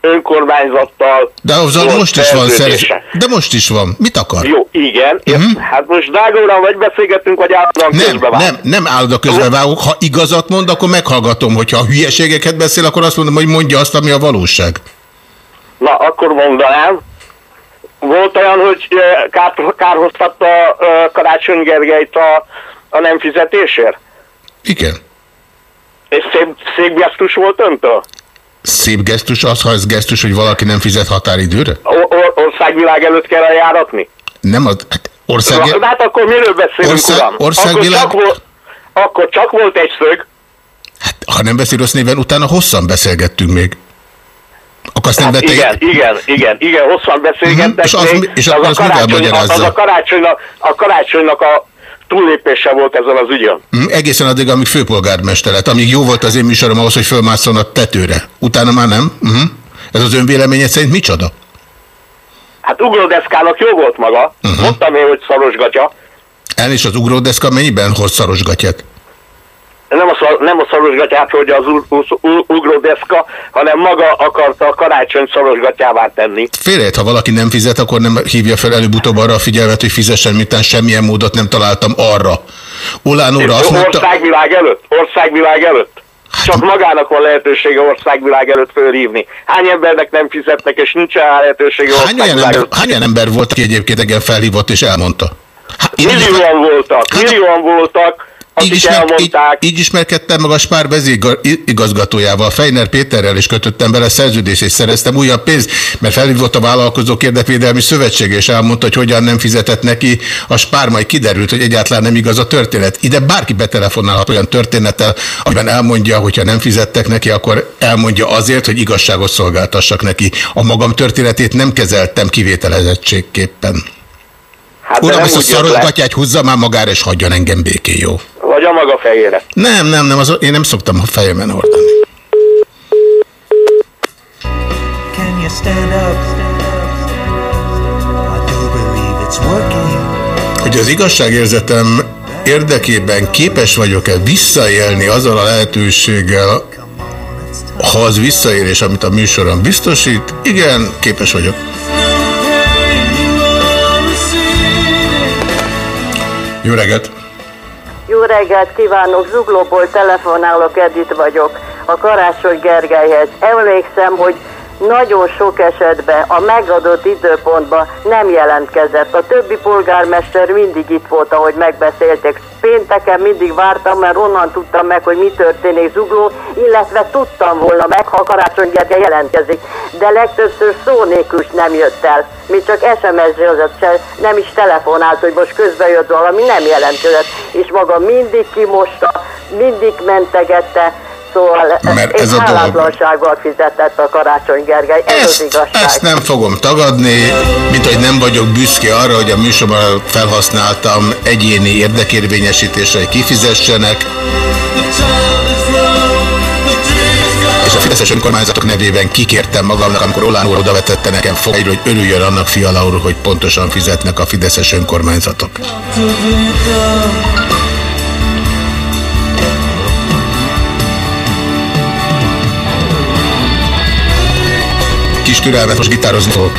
Speaker 8: önkormányzattal
Speaker 6: De azzal
Speaker 8: volt
Speaker 6: most is van szerződés. De most is van. Mit akar?
Speaker 8: Jó, igen.
Speaker 6: Mhm.
Speaker 8: Hát most drága uram, vagy beszélgetünk, vagy állandóan
Speaker 6: Nem,
Speaker 8: közbevág.
Speaker 6: nem, nem állod a közbevágok. Ha igazat mond, akkor meghallgatom. Hogyha a hülyeségeket beszél, akkor azt mondom, hogy mondja azt, ami a valóság.
Speaker 8: Na, akkor mondanám. Volt olyan, hogy kár, kárhoztatta Karácsony Gergelyt a, a nem fizetésért?
Speaker 6: Igen.
Speaker 8: És szép, szép gesztus volt öntől?
Speaker 6: Szép gesztus az, ha ez gesztus, hogy valaki nem fizet határidőre?
Speaker 8: O- or- országvilág előtt kell eljáratni?
Speaker 6: Nem az hát ország...
Speaker 8: Na, hát akkor miről beszélünk,
Speaker 6: Ország-
Speaker 8: uram?
Speaker 6: országvilág-
Speaker 8: Akkor csak, volt, akkor csak volt egy szög.
Speaker 6: Ha nem beszél rossz néven, utána hosszan beszélgettünk még. Nem
Speaker 8: Hát
Speaker 6: vette...
Speaker 8: igen, igen, igen, igen, hosszan beszélgettek.
Speaker 6: Mhm, és az
Speaker 8: még,
Speaker 6: mi- és
Speaker 8: az,
Speaker 6: akkor
Speaker 8: a karácsony, az, az a karácsonynak, a karácsonynak a túllépése volt ezen az ügyön.
Speaker 6: Mm, Egészen addig, amíg főpolgármester lett, amíg jó volt az én műsorom ahhoz, hogy fölmásszon a tetőre. Utána már nem? Uh-huh. Ez az önvéleménye szerint micsoda?
Speaker 8: Hát ugródeszkának jó volt maga.
Speaker 6: Mhm.
Speaker 8: Uh-huh. Mondtam én, hogy szarosgatja.
Speaker 6: Elnézést, az ugródeszka mennyiben hoz szarosgatját?
Speaker 8: Nem a, szar, nem a szarosgatyát, hogy az u- u- u- ugródeszka, hanem maga akarta a karácsony szarosgatyává tenni.
Speaker 6: Félreért, ha valaki nem fizet, akkor nem hívja fel előbb-utóbb arra a figyelmet, hogy fizessen, miután semmilyen módot nem találtam arra. Olán óra azt mondta,
Speaker 8: Országvilág előtt? Országvilág előtt? csak magának van lehetősége országvilág előtt fölhívni. Hány embernek nem fizetnek, és nincs rá lehetősége
Speaker 6: Hány olyan, ember, hány olyan ember volt, aki egyébként engem felhívott és elmondta?
Speaker 8: Millióan voltak, millióan voltak,
Speaker 6: Így, ismer, így, így ismerkedtem meg a Spár vezérigazgatójával, Fejner Péterrel is kötöttem bele szerződést, és szereztem újabb pénzt, mert felhívott a Vállalkozók Érdekvédelmi Szövetség, és elmondta, hogy hogyan nem fizetett neki a Spár, majd kiderült, hogy egyáltalán nem igaz a történet. Ide bárki betelefonálhat olyan történettel, amiben elmondja, hogyha nem fizettek neki, akkor elmondja azért, hogy igazságot szolgáltassak neki. A magam történetét nem kezeltem kivételezettségképpen.
Speaker 8: Hát
Speaker 6: Uram, ezt a szaros gatyát húzza már magára, és hagyjon engem békén, jó?
Speaker 8: Vagy a maga fejére.
Speaker 6: Nem, nem, nem, az, én nem szoktam a fejemen hordani.
Speaker 25: Can you stand up?
Speaker 6: Hogy az igazságérzetem érdekében képes vagyok-e visszaélni azzal a lehetőséggel, ha az visszaélés, amit a műsoron biztosít, igen, képes vagyok. Jó reggelt!
Speaker 40: Jó reggelt kívánok, Zuglóból telefonálok, Edith vagyok, a Karácsony Gergelyhez. Emlékszem, hogy nagyon sok esetben a megadott időpontban nem jelentkezett. A többi polgármester mindig itt volt, ahogy megbeszélték. Pénteken mindig vártam, mert onnan tudtam meg, hogy mi történik Zugló, illetve tudtam volna meg, ha Karácsony Gergely jelentkezik. De legtöbbször szó nélkül nem jött el. Mi csak SMS-zsözött se, nem is telefonált, hogy most közben jött valami, nem jelentkezett. És maga mindig kimosta, mindig mentegette, Szóval
Speaker 6: Mert ez a dolog.
Speaker 40: fizetett a Karácsony Gergely. Ez az igazság.
Speaker 6: Ezt nem fogom tagadni, mint hogy nem vagyok büszke arra, hogy a műsorban felhasználtam egyéni érdekérvényesítésre, hogy kifizessenek. És a Fideszes önkormányzatok nevében kikértem magamnak, amikor Olán úr odavetette nekem fogaira, hogy örüljön annak fiala úr, hogy pontosan fizetnek a Fideszes önkormányzatok. Kis türelmet, most gitározni fogok.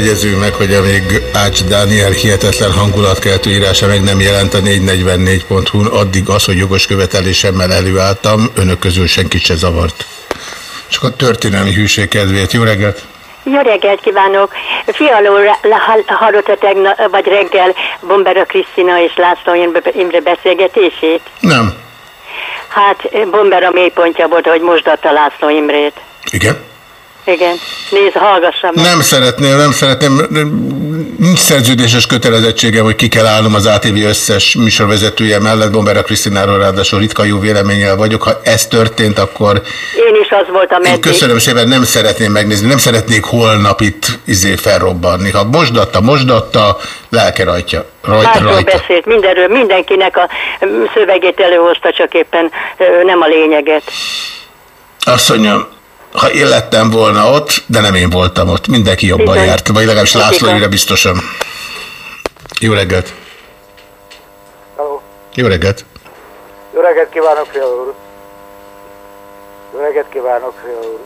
Speaker 6: És azért egyezünk meg, hogy amíg Ács Dániel hihetetlen hangulatkeltő írása meg nem jelent a 444.hu-n, addig az, hogy jogos követelésemmel előálltam, önök közül senkit se zavart. Csak a történelmi hűség kedvéért. Jó reggelt!
Speaker 41: Jó reggelt kívánok! Fialó hallotta tegnap, vagy reggel Bombera Krisztina és László Imre- Imre beszélgetését?
Speaker 6: Nem.
Speaker 41: Hát Bombera mélypontja volt, hogy mosdatta László Imrét.
Speaker 6: Igen?
Speaker 41: Igen. Nézd, hallgassam meg.
Speaker 6: Nem szeretném, nem szeretném, nincs szerződéses kötelezettségem, hogy ki kell állnom az ATV összes műsorvezetője mellett, Bombera Krisztináról ráadásul ritka jó véleménnyel vagyok. Ha ez történt, akkor
Speaker 41: Én is az voltam
Speaker 6: én
Speaker 41: eddig.
Speaker 6: köszönöm szépen, nem szeretném megnézni, nem szeretnék holnap itt izé felrobbanni. Ha mosdatta, mosdatta, lelke rajta. Rajta,
Speaker 41: Másról
Speaker 6: rajta.
Speaker 41: beszélt, mindenről, mindenkinek a szövegét előhozta, csak éppen nem a lényeget.
Speaker 6: Azt mondjam, ha én lettem volna ott, de nem én voltam ott, mindenki jobban
Speaker 41: Bizony.
Speaker 6: járt, vagy legalábbis László. Imre biztosan. Jó reggelt!
Speaker 42: Hello.
Speaker 6: Jó reggelt!
Speaker 42: Jó reggelt kívánok, Fiala úr! Jó reggelt kívánok, Fiala úr!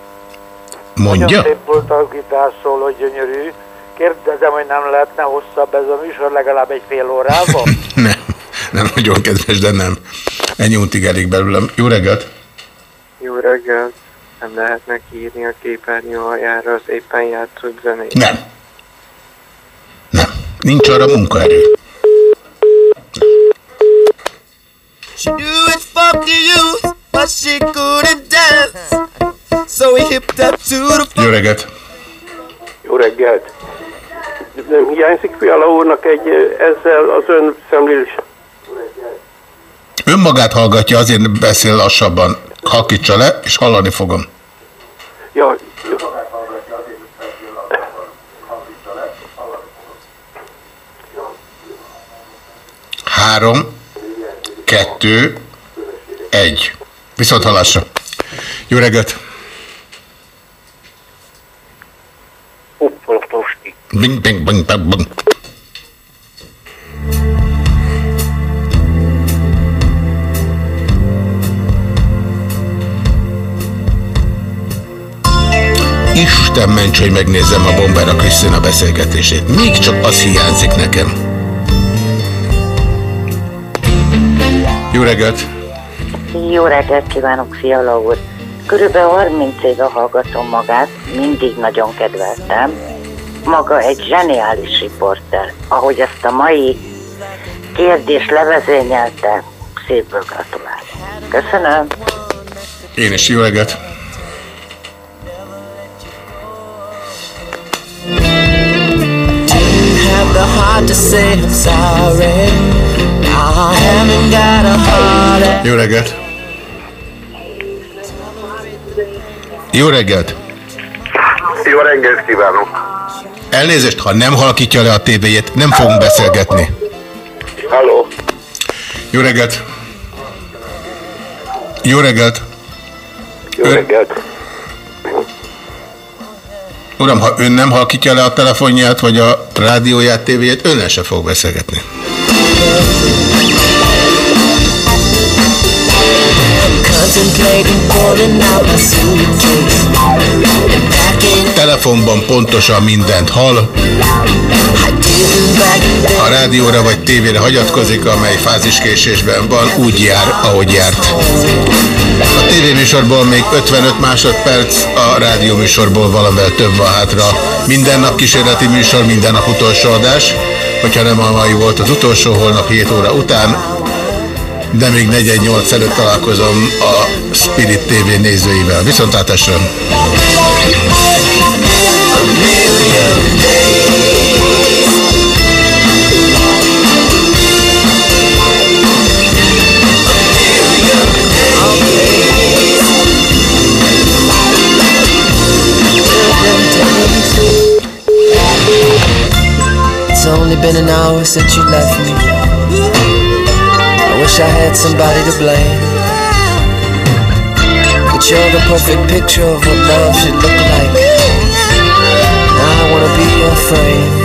Speaker 6: Mondja?
Speaker 42: Nagyon szép volt a gitárszóló, gyönyörű. Kérdezem, hogy nem lehetne hosszabb ez a műsor, legalább egy fél órában? (laughs)
Speaker 6: Nem, nem nagyon kedves, de nem. Ennyi untig elég belőlem. Jó reggelt!
Speaker 43: Jó reggelt! Nem lehetne írni a képernyő aljára az éppen játszott zenét?
Speaker 6: Nem. Nem. Nincs arra munkaerő.
Speaker 7: She do it for the youth, but she couldn't dance. So we hipped up to the
Speaker 6: Jó reggelt!
Speaker 44: Jó reggelt! Nem hiányzik Fiala úrnak egy ezzel az ön szemlélés?
Speaker 6: Önmagát hallgatja, azért beszél lassabban. Hakítsa le, és hallani fogom.
Speaker 44: Ja,
Speaker 6: Három, kettő, egy. Viszont hallásra. Jó reggelt! Bing, bing, bing, bing, bing. Isten ments, hogy megnézzem a Bombera Krisztina beszélgetését. Még csak az hiányzik nekem. Jó reggelt!
Speaker 37: Jó reggelt kívánok, Fiala úr! Körülbelül 30 éve hallgatom magát, mindig nagyon kedveltem. Maga egy zseniális riporter, ahogy ezt a mai kérdés levezényelte, szépből gratulálok. Köszönöm.
Speaker 6: Én is jó reggelt!
Speaker 7: To say I'm sorry. Now I haven't got a heart.
Speaker 6: Jó reggelt! Jó reggelt!
Speaker 44: Jó reggelt kívánok!
Speaker 6: Elnézést, ha nem halkítja le a tévéjét, nem fogunk beszélgetni.
Speaker 44: Halló!
Speaker 6: Jó reggelt! Jó reggelt!
Speaker 44: Jó reggelt!
Speaker 6: Uram, ha ön nem halkítja le a telefonját, vagy a rádióját, tévéjét, önnel se fog beszélgetni. Telefonban pontosan mindent hall. Ha rádióra vagy tévére hagyatkozik, amely fáziskésésben van, úgy jár, ahogy járt. A tévéműsorból még 55 másodperc, a rádióműsorból valamivel több van hátra. Minden nap kísérleti műsor, minden nap utolsó adás. Hogyha nem a mai volt az utolsó, holnap 7 óra után, de még 418 előtt találkozom a Spirit TV nézőivel. Viszontlátásra!
Speaker 7: It's only been an hour since you left me. I wish I had somebody to blame. But you're the perfect picture of what love should look like. Now I wanna be your frame.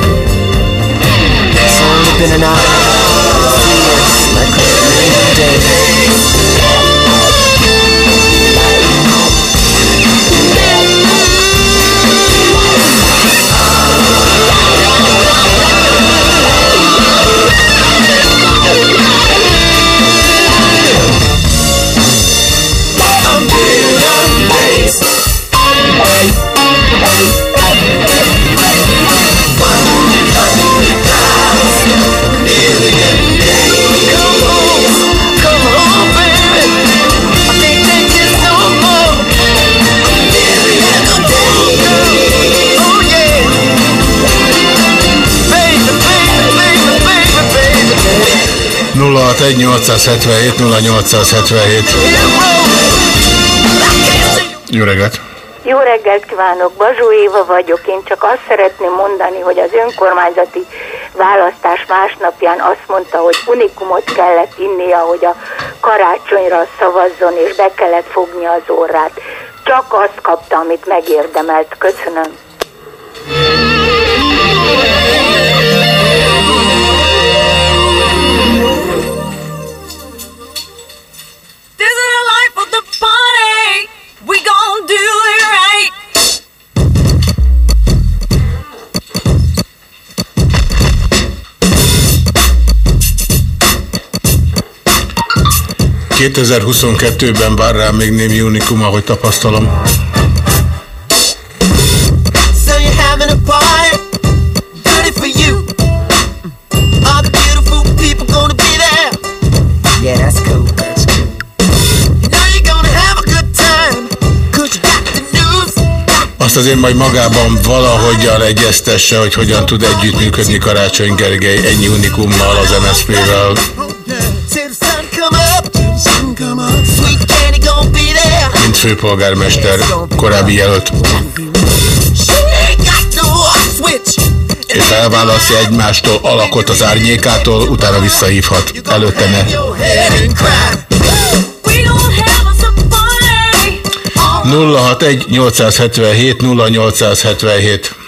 Speaker 7: It's only been an hour. Like a million
Speaker 6: 061 877 0877. Jó reggelt!
Speaker 16: Jó reggelt kívánok, Bazsó Éva vagyok. Én csak azt szeretném mondani, hogy az önkormányzati választás másnapján azt mondta, hogy unikumot kellett innia, hogy a karácsonyra szavazzon, és be kellett fogni az órát. Csak azt kapta, amit megérdemelt. Köszönöm.
Speaker 6: 2022-ben vár rá még némi unikum, ahogy tapasztalom. Azt azért majd magában valahogyan egyeztesse, hogy hogyan tud együttműködni Karácsony Gergely ennyi unikummal az MSZP-vel. Főpolgármester, korábbi jelölt, és elválasztja egymástól alakot az árnyékától, utána visszahívhat. Előtte ne.
Speaker 7: Head and cry. We gon' have us a party.
Speaker 6: 061 877 0877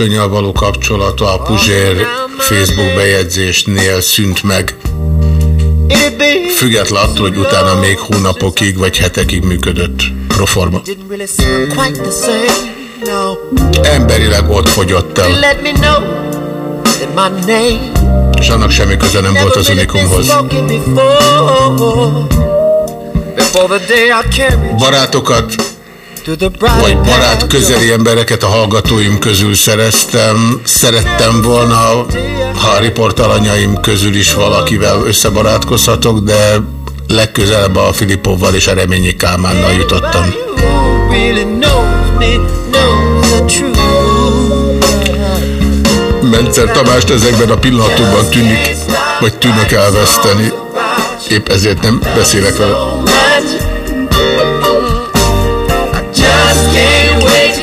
Speaker 6: a karácsonyjal való kapcsolata a Puzsér Facebook bejegyzésnél szűnt meg. Független attól, hogy utána még hónapokig vagy hetekig működött proforma. Emberileg ott fogyott el, és annak semmi köze nem volt az Unikumhoz. Barátokat vagy barát közeli embereket a hallgatóim közül szereztem. Szerettem volna, ha a riportalanyaim közül is valakivel összebarátkozhatok, de legközelebb a Filipovval és a Reményi Kálmánnal jutottam. Mencer Tamást ezekben a pillanatokban tűnik, vagy tűnök elveszteni. Épp ezért nem beszélek vele.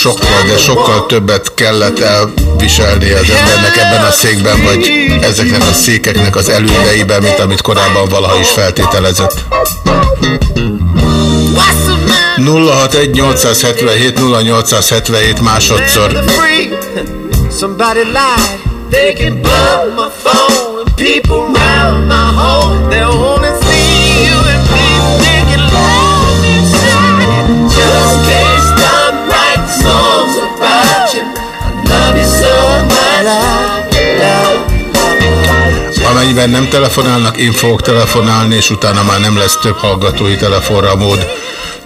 Speaker 6: Sokkal, de sokkal többet kellett elviselni az embernek ebben a székben, vagy ezeknek a székeknek az előnyeiben, mint amit korábban valaha is feltételezett. 061 877 0877 másodszor.
Speaker 7: Somebody lied. They can bug my phone people.
Speaker 6: Amennyiben nem telefonálnak, én fogok telefonálni, és utána már nem lesz több hallgatói telefonra mód.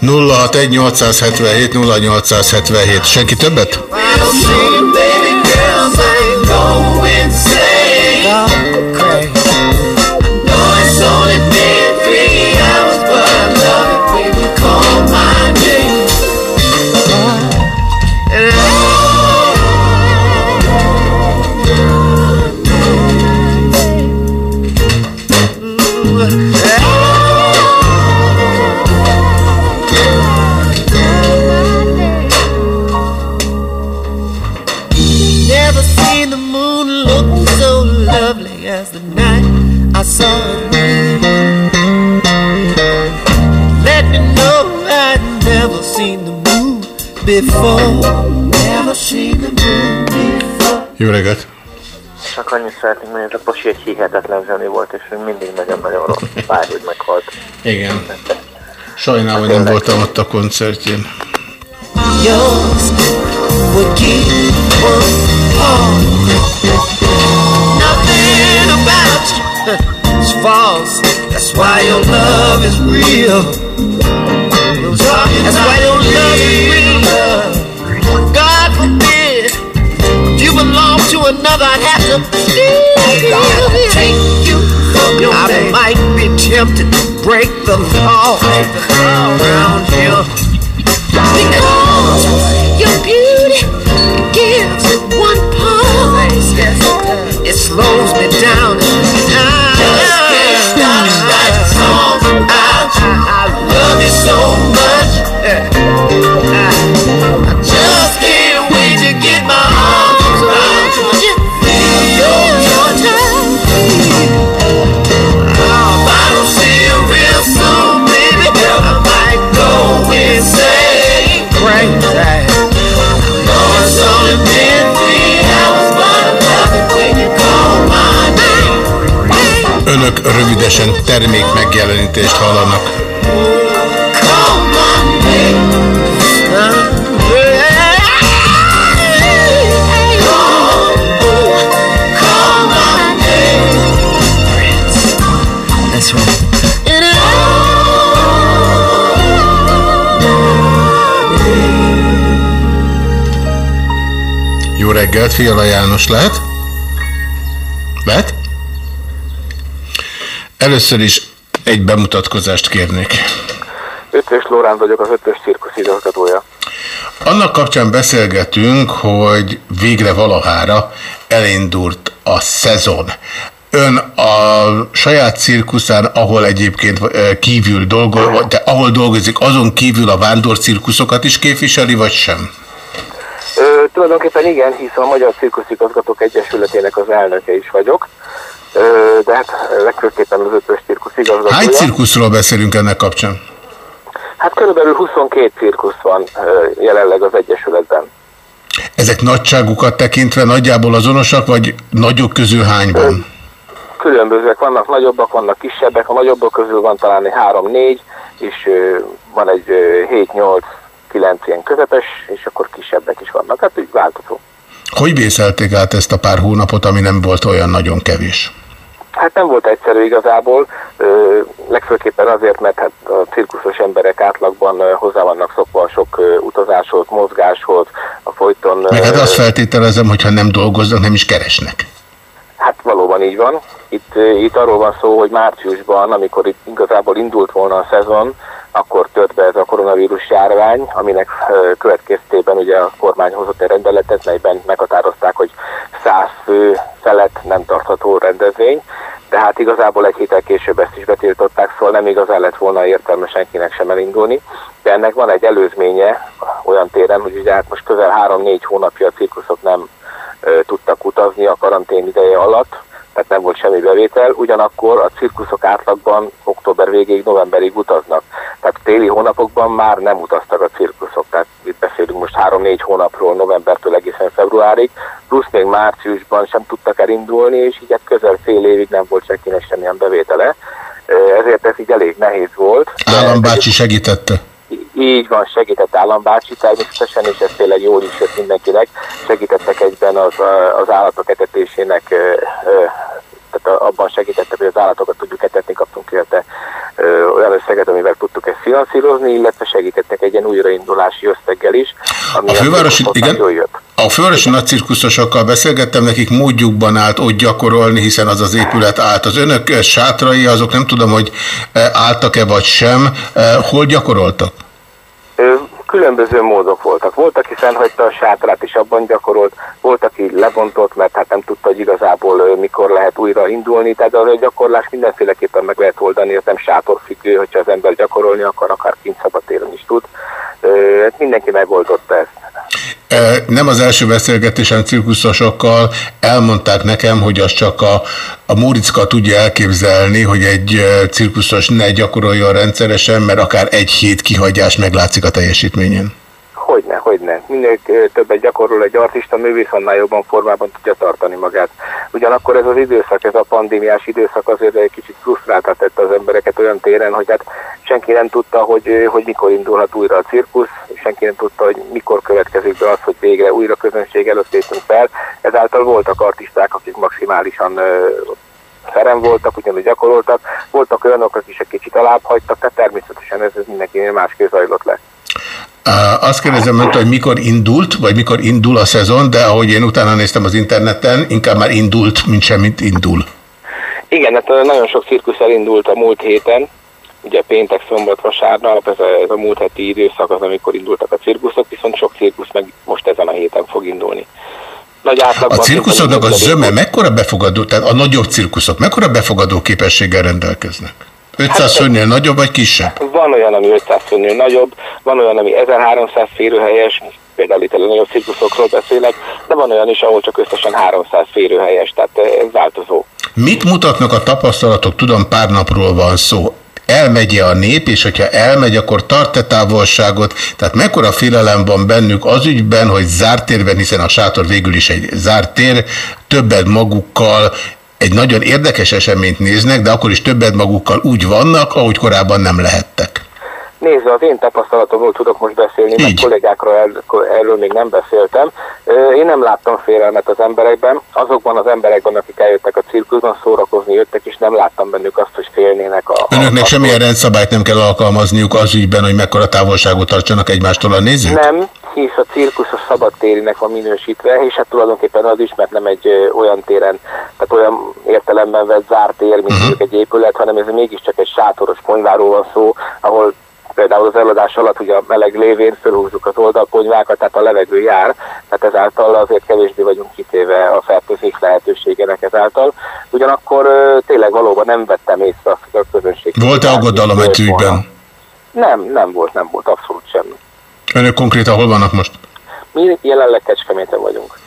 Speaker 6: 061 877 0877. Senki többet?
Speaker 7: I
Speaker 6: Jó reggelt!
Speaker 45: Csak annyit szeretnék mondani, hogy a Pasi egy hihetetlen zseni volt, és ő mindig nagyon-nagyon rossz. Bár, hogy meghalt.
Speaker 6: Igen. Sajnálom, hogy nem voltam ott a koncertjén. (laughs)
Speaker 7: That's why your love is real. That's why your love is real. Another. Have to take you I might be tempted to break the law around here. Because your beauty gives it one pulse. It slows me down. I
Speaker 6: Önök rövidesen termék megjelenítést hallanak.
Speaker 7: That's right.
Speaker 6: Jó reggelt, Fiala János lehet? Lehet? Először is egy bemutatkozást kérnék.
Speaker 33: Ötvös Lóránt vagyok, az ötös cirkusz igazgatója.
Speaker 6: Annak kapcsán beszélgetünk, hogy végre valahára elindult a szezon. Ön a saját cirkuszán, ahol egyébként eh, kívül dolgozik, de ahol dolgozik, azon kívül a vándorcirkuszokat is képviseli, vagy sem?
Speaker 33: Ö, tulajdonképpen igen, hiszen a Magyar Cirkuszigazgatók Egyesületének az elnöke is vagyok, de hát legfőképpen az ötös cirkusz igazgatója.
Speaker 6: Hány cirkuszról beszélünk ennek kapcsán?
Speaker 33: Hát körülbelül 22 cirkusz van jelenleg az Egyesületben.
Speaker 6: Ezek nagyságukat tekintve nagyjából azonosak, vagy nagyok közül hányban?
Speaker 33: Különbözőek vannak, nagyobbak, vannak kisebbek, a nagyobbak közül van talán egy 3-4, és van egy 7-8-9 ilyen közepes, és akkor kisebbek is vannak, hát úgy változó.
Speaker 6: Hogy vészelték át ezt a pár hónapot, ami nem volt olyan nagyon kevés?
Speaker 33: Hát nem volt egyszerű igazából, legfőképpen azért, mert hát a cirkuszos emberek átlagban hozzá vannak szokva a sok utazáshoz, mozgáshoz, a folyton...
Speaker 6: Meg hát azt feltételezem, hogy ha nem dolgoznak, nem is keresnek.
Speaker 33: Hát valóban így van. Itt, itt arról van szó, hogy márciusban, amikor itt igazából indult volna a szezon, akkor tört be ez a koronavírus járvány, aminek következtében ugye a kormány hozott egy rendeletet, melyben meghatározták, hogy 100 fő felett nem tartható rendezvény, de hát igazából egy héttel később ezt is betiltották, szóval nem igazán lett volna értelme senkinek sem elindulni, de ennek van egy előzménye olyan téren, hogy ugye hát most közel 3-4 hónapja a cirkuszok nem tudtak utazni a karantén ideje alatt, tehát nem volt semmi bevétel, ugyanakkor a cirkuszok átlagban október végéig, novemberig utaznak. Tehát téli hónapokban már nem utaztak a cirkuszok, tehát itt beszélünk most 3-4 hónapról, novembertől egészen februárig, plusz még márciusban sem tudtak elindulni, és így hát közel fél évig nem volt senkinek semmilyen bevétele, ezért ez így elég nehéz volt.
Speaker 6: Állambácsi segítette.
Speaker 33: Így van, segített állambácsi természetesen, és ez tényleg jól is jött mindenkinek. Segítettek egyben az, az állatok etetésének, tehát abban segítettek, hogy az állatokat tudjuk etetni, kaptunk érte olyan összeget, amivel tudtuk ezt finanszírozni, illetve segítettek egy ilyen újraindulási összeggel is. Ami
Speaker 6: A fővárosi, igen, a fővárosi nagycirkuszosokkal beszélgettem, nekik módjukban állt ott gyakorolni, hiszen az az épület állt. Az önök sátrai, azok nem tudom, hogy eh, álltak-e vagy sem. Eh, Hol gyakoroltak?
Speaker 33: Különböző módok voltak. Volt, aki fennhagyta a sátrát és abban gyakorolt, volt, aki lebontott, mert hát nem tudta, hogy igazából mikor lehet újra indulni, tehát a gyakorlás mindenféleképpen meg lehet oldani, ez nem sátorfüggő, hogyha az ember gyakorolni akar, akár kint szabadtéren is tud. Hát mindenki megoldotta ezt.
Speaker 6: E, Nem az első beszélgetésen cirkuszosokkal elmondták nekem, hogy az csak a, a Móriczka tudja elképzelni, hogy egy e, cirkuszos ne gyakoroljon rendszeresen, mert akár egy hét kihagyás meglátszik a teljesítményen.
Speaker 33: Hogyne. minél többet gyakorol egy artista, művész, annál jobban formában tudja tartani magát. Ugyanakkor ez az időszak, ez a pandémiás időszak azért egy kicsit frusztráltat tette az embereket olyan téren, hogy hát senki nem tudta, hogy, hogy mikor indulhat újra a cirkusz, senki nem tudta, hogy mikor következik be az, hogy végre újra közönség előtt lépünk fel. Ezáltal voltak artisták, akik maximálisan ö, feren voltak, ugyanúgy gyakoroltak, voltak olyanok, akik is egy kicsit alább hagytak, tehát természetesen ez, ez mindenkinél másképp zajlott le.
Speaker 6: Azt kérdezem öntől, hogy mikor indult, vagy mikor indul a szezon, de ahogy én utána néztem az interneten, inkább már indult, mint semmit indul.
Speaker 33: Igen, hát nagyon sok cirkusz elindult a múlt héten, ugye péntek, szombat, vasárnap, ez a, ez a múlt heti időszak az, amikor indultak a cirkuszok, viszont sok cirkusz meg most ezen a héten fog indulni. Nagy
Speaker 6: A cirkuszoknak a zöme mekkora befogadó, tehát a nagyobb cirkuszok mekkora befogadó képességgel rendelkeznek? 500 főnél nagyobb vagy kisebb?
Speaker 33: Van olyan, ami 500 főnél nagyobb, van olyan, ami 1300 férőhelyes, például itt a nagyobb cirkuszokról beszélek, de van olyan is, ahol csak összesen 300 férőhelyes, tehát eh, ez változó.
Speaker 6: Mit mutatnak a tapasztalatok? Tudom, pár napról van szó. Elmegy a nép, és hogyha elmegy, akkor tart-e távolságot? Tehát mekkora félelem van bennük az ügyben, hogy zárt térben, hiszen a sátor végül is egy zárt tér, többet magukkal egy nagyon érdekes eseményt néznek, de akkor is többet magukkal úgy vannak, ahogy korábban nem lehettek.
Speaker 33: Nézd, az én tapasztalatomról tudok most beszélni, mert kollégákról el, erről még nem beszéltem. Én nem láttam félelmet az emberekben. Azokban az emberekben, akik eljöttek a cirkuszban szórakozni jöttek, és nem láttam bennük azt, hogy félnének a...
Speaker 6: Önöknek semmilyen rendszabályt nem kell alkalmazniuk az ügyben, hogy mekkora távolságot tartsanak egymástól a nézők?
Speaker 33: Nem, hisz a cirkusz a szabadtérinek van minősítve, és hát tulajdonképpen az is, mert nem egy olyan téren, tehát olyan értelemben vett zárt tér, mint uh-huh. egy épület, hanem ez mégiscsak egy sátoros konyváról van szó, ahol például az eladás alatt ugye a meleg lévén fölhúzzuk az oldalkonyvákat, tehát a levegő jár, tehát ezáltal azért kevésbé vagyunk kitéve a fertőzés lehetőségének ezáltal. Ugyanakkor tényleg valóban nem vettem észre azt, hogy a közönség...
Speaker 6: Volt-e aggodalom egy ügyben?
Speaker 33: Nem, nem volt, nem volt, abszolút semmi.
Speaker 6: Önök konkrétan hol vannak most?
Speaker 33: Mi jelenleg Kecskeméten vagyunk.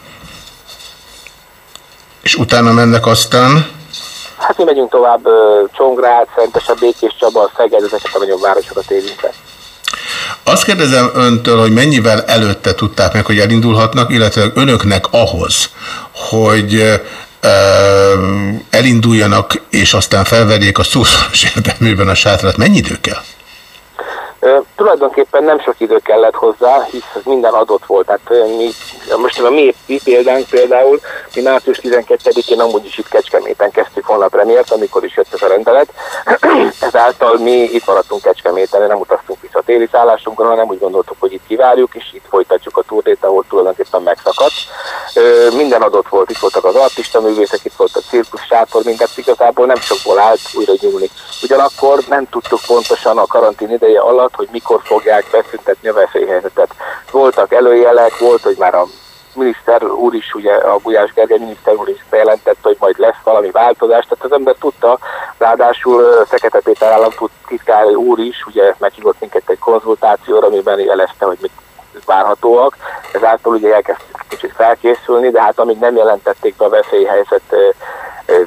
Speaker 6: És utána mennek aztán?
Speaker 33: Hát mi megyünk tovább Csongrád, Szentese, Békés Csaba, Szeged, ezeket a nagyobb városokat érintve.
Speaker 6: Azt kérdezem öntől, hogy mennyivel előtte tudták meg, hogy elindulhatnak, illetve önöknek ahhoz, hogy elinduljanak, és aztán felvegyék a szószoros értelműben a sátrat. Mennyi idő kell?
Speaker 33: Ö, tulajdonképpen nem sok idő kellett hozzá, hisz minden adott volt. Tehát mi, most a mi, mi példánk például, mi március 12-én amúgy is itt Kecskeméten kezdtük volna a premiért, amikor is jött ez a rendelet. (clears throat) Ezáltal mi itt maradtunk Kecskeméten, nem utaztunk vissza a téli szállásunkra, hanem úgy gondoltuk, hogy itt kivárjuk, és itt folytatjuk a turnét, ahol tulajdonképpen megszakadt. Ö, minden adott volt, itt voltak az artista művészek, itt volt a cirkusz, sátor, mindent igazából nem sokból állt újra nyúlni. Ugyanakkor nem tudtuk pontosan a karantén ideje alatt, hogy mikor fogják beszüntetni a veszélyhelyzetet. Voltak előjelek, volt, hogy már a miniszter úr is, ugye a Gulyás Gergely miniszter úr is bejelentette, hogy majd lesz valami változás, tehát az ember tudta, ráadásul Fekete Péter államtitkár úr is, ugye meghívott minket egy konzultációra, amiben jelezte, hogy mit várhatóak, ezáltal ugye elkezdtük kicsit felkészülni, de hát amíg nem jelentették be a veszélyhelyzet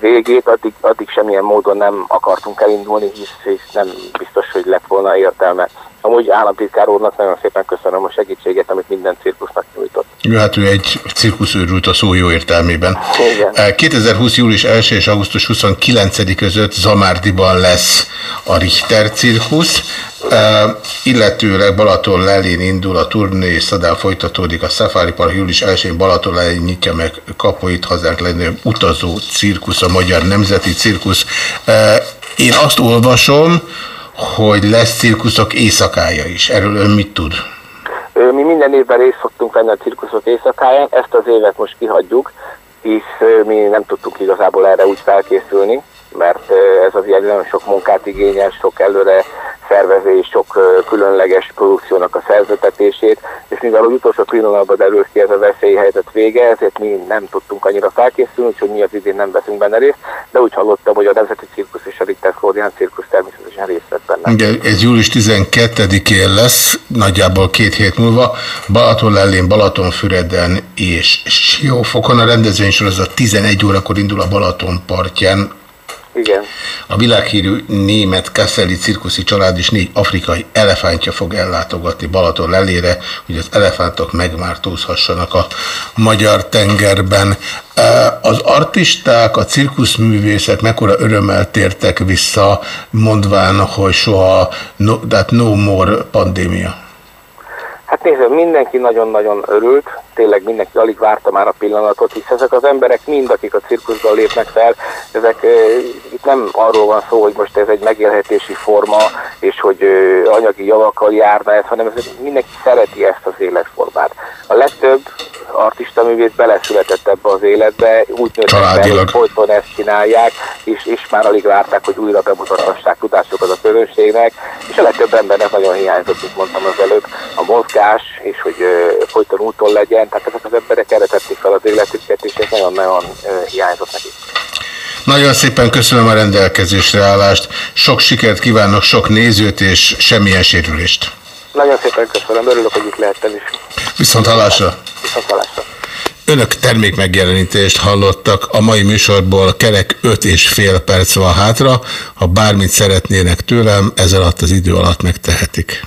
Speaker 33: végét, addig, addig semmilyen módon nem akartunk elindulni, hisz, hisz nem biztos, hogy lett volna értelme. Amúgy államtitkár úrnak nagyon szépen köszönöm a segítséget, amit minden cirkusznak nyújtott.
Speaker 6: Jó, hát ő egy cirkuszőrült a szó jó értelmében.
Speaker 33: Igen.
Speaker 6: 2020. július 1 és augusztus 29 között Zamárdiban lesz a Richter cirkusz, Eh, illetőleg Balaton lelén indul a turné, és szadán folytatódik a Safari Park július 1-én Balaton lelén nyitja meg kapuit hazánk legnagyobb utazó cirkusz, a Magyar Nemzeti Cirkusz. Eh, Én azt olvasom, hogy lesz cirkuszok éjszakája is. Erről ön mit tud?
Speaker 33: Mi minden évben részt szoktunk venni a cirkuszok éjszakáján, ezt az évet most kihagyjuk, hisz mi nem tudtunk igazából erre úgy felkészülni, mert ez az ilyen nagyon sok munkát igényel, sok előre szervezés, sok különleges produkciónak a szerzetetését, és mivel az utolsó pillanatban derült ki ez a veszélyhelyzet vége, ezért mi nem tudtunk annyira felkészülni, úgyhogy mi az idén nem veszünk benne részt, de úgy hallottam, hogy a Nemzeti Cirkusz és a Ritter Florian Cirkusz természetesen részt vett benne.
Speaker 6: Igen, ez július 12-én lesz, nagyjából két hét múlva, Balaton lellén, Balatonfüreden és Siófokon. A rendezvénysorozat 11 órakor indul a Balaton partján,
Speaker 33: Igen.
Speaker 6: A világhírű német Kasseli cirkuszi család is négy afrikai elefántja fog ellátogatni Balaton lelére, hogy az elefántok megmártózhassanak a magyar tengerben. E, Az artisták, a cirkuszművészek mekkora örömmel tértek vissza, mondván, hogy soha, no, tehát no more pandémia.
Speaker 33: Hát nézd, mindenki nagyon-nagyon örült, tényleg mindenki alig várta már a pillanatot, hisz ezek az emberek mind, akik a cirkuszban lépnek fel, ezek itt nem arról van szó, hogy most ez egy megélhetési forma, és hogy anyagi javakkal járna ez, hanem ez, mindenki szereti ezt az életformát. A legtöbb artista művész beleszületett ebbe az életbe, úgy nőttek fel, hogy folyton ezt csinálják, és, és már alig várták, hogy újra bemutathassák tudásukat a közönségnek, és a legtöbb embernek nagyon hiányzott, mint mondtam az előbb, a mozgás, és hogy ö, folyton úton legyen, tehát ezek az emberek erre tették fel az életüket, és ez nagyon-nagyon hiányzott nekik.
Speaker 6: Nagyon szépen köszönöm a rendelkezésre állást, sok sikert kívánok, sok nézőt és semmilyen sérülést.
Speaker 33: Nagyon szépen köszönöm, örülök, hogy itt lehettem is.
Speaker 6: Viszont hallásra!
Speaker 33: Viszont hallásra.
Speaker 6: Önök termékmegjelenítést hallottak, a mai műsorból kerek 5 és fél perc van hátra, ha bármit szeretnének tőlem, ez alatt az idő alatt megtehetik.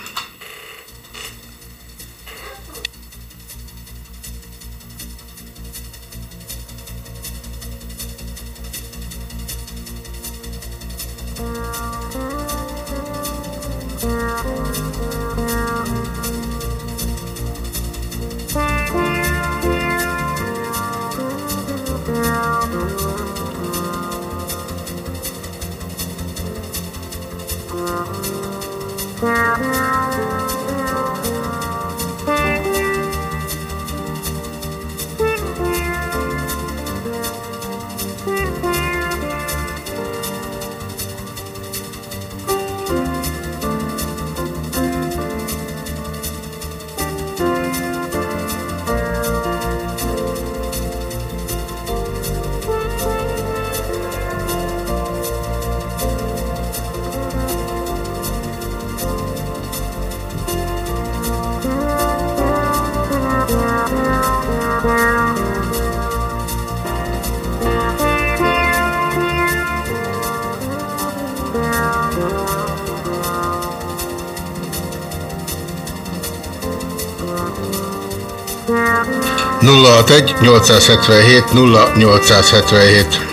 Speaker 6: 877 0877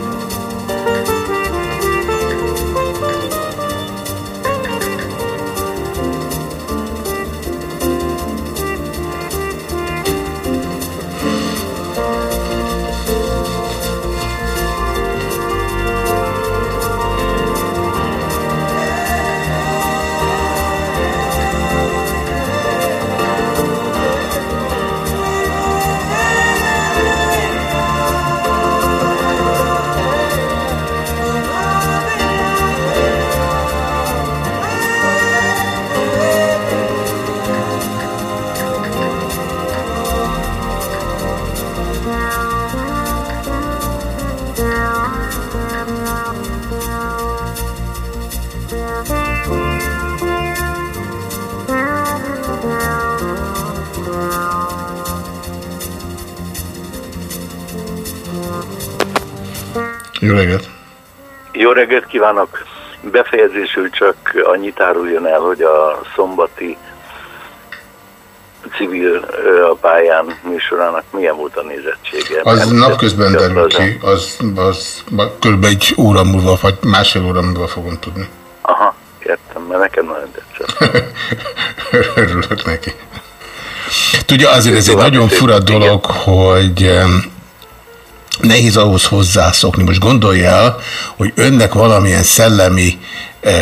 Speaker 6: Reggelt
Speaker 46: kívánok! Befejezésül csak annyit áruljon el, hogy a szombati civil a pályán műsorának milyen volt a nézettsége.
Speaker 6: Az
Speaker 46: Mert
Speaker 6: napközben
Speaker 46: gyakorlatilag-
Speaker 6: derül ki, az, az kb. egy óra múlva, vagy másfél óra múlva fogom tudni.
Speaker 46: Aha, értem, mert nekem nagyon tetszett. (laughs)
Speaker 6: Örülök neki. Tudja, azért ez egy nagyon fura dolog, hogy nehéz ahhoz hozzászokni. Most gondolja el, hogy önnek valamilyen szellemi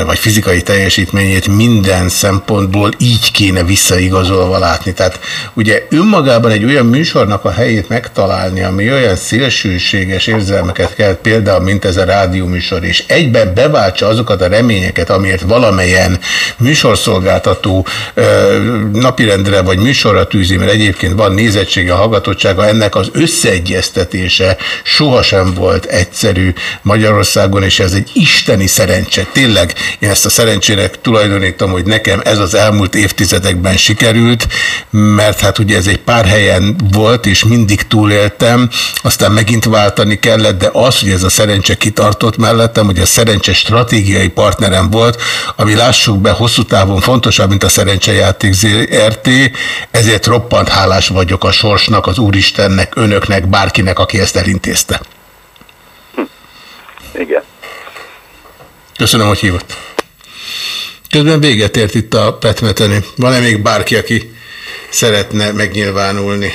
Speaker 6: vagy fizikai teljesítményét minden szempontból így kéne visszaigazolva látni. Tehát ugye önmagában egy olyan műsornak a helyét megtalálni, ami olyan szélsőséges érzelmeket kelt, például, mint ez a rádióműsor, és egyben beváltsa azokat a reményeket, amiért valamelyen műsorszolgáltató ö, napirendre vagy műsorra tűzi, mert egyébként van nézettsége, hallgatottsága, ennek az összeegyeztetése sohasem volt egyszerű Magyarországon, és ez egy isteni szerencse. Tényleg én ezt a szerencsének tulajdonítom, hogy nekem ez az elmúlt évtizedekben sikerült, mert hát ugye ez egy pár helyen volt, és mindig túléltem, aztán megint váltani kellett, de az, hogy ez a szerencse kitartott mellettem, hogy a szerencse stratégiai partnerem volt, ami lássuk be hosszú távon fontosabb, mint a szerencsejáték ZRT, ezért roppant hálás vagyok a sorsnak, az Úristennek, önöknek, bárkinek, aki ezt elintézte.
Speaker 46: Igen.
Speaker 6: Köszönöm, hogy hívott. Közben véget ért itt a petmeteni. Van-e még bárki, aki szeretne megnyilvánulni?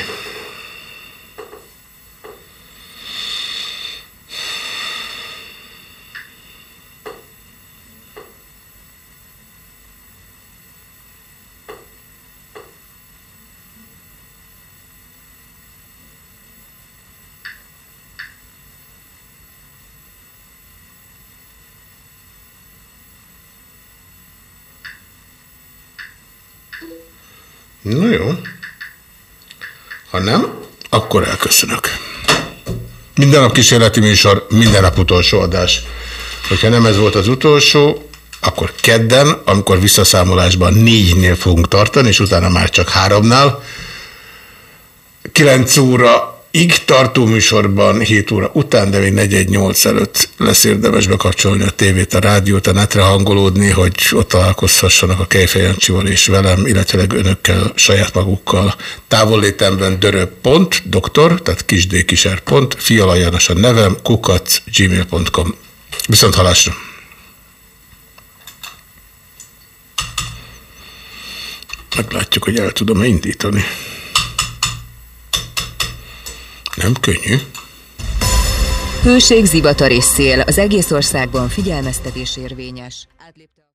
Speaker 6: No jó. Ha nem, akkor elköszönök. Minden nap kísérleti műsor, minden nap utolsó adás. Hogyha nem ez volt az utolsó, akkor kedden, amikor visszaszámolásban négynél fogunk tartani, és utána már csak háromnál. 9 óra ig tartó műsorban 7 óra után, de még 418 előtt lesz érdemes bekapcsolni a tévét, a rádiót, a netre hangolódni, hogy ott találkozhassanak a Kejfej Jancsival és velem, illetve önökkel, saját magukkal. Távollétemben pont, doktor, tehát kisdkiser pont, Fiala János a nevem, kukac, gmail.com. Viszont halásra! Meglátjuk, hogy el tudom-e indítani. Nem könnyű.
Speaker 47: Hőség, zivatar és szél. Az egész országban figyelmeztetés érvényes.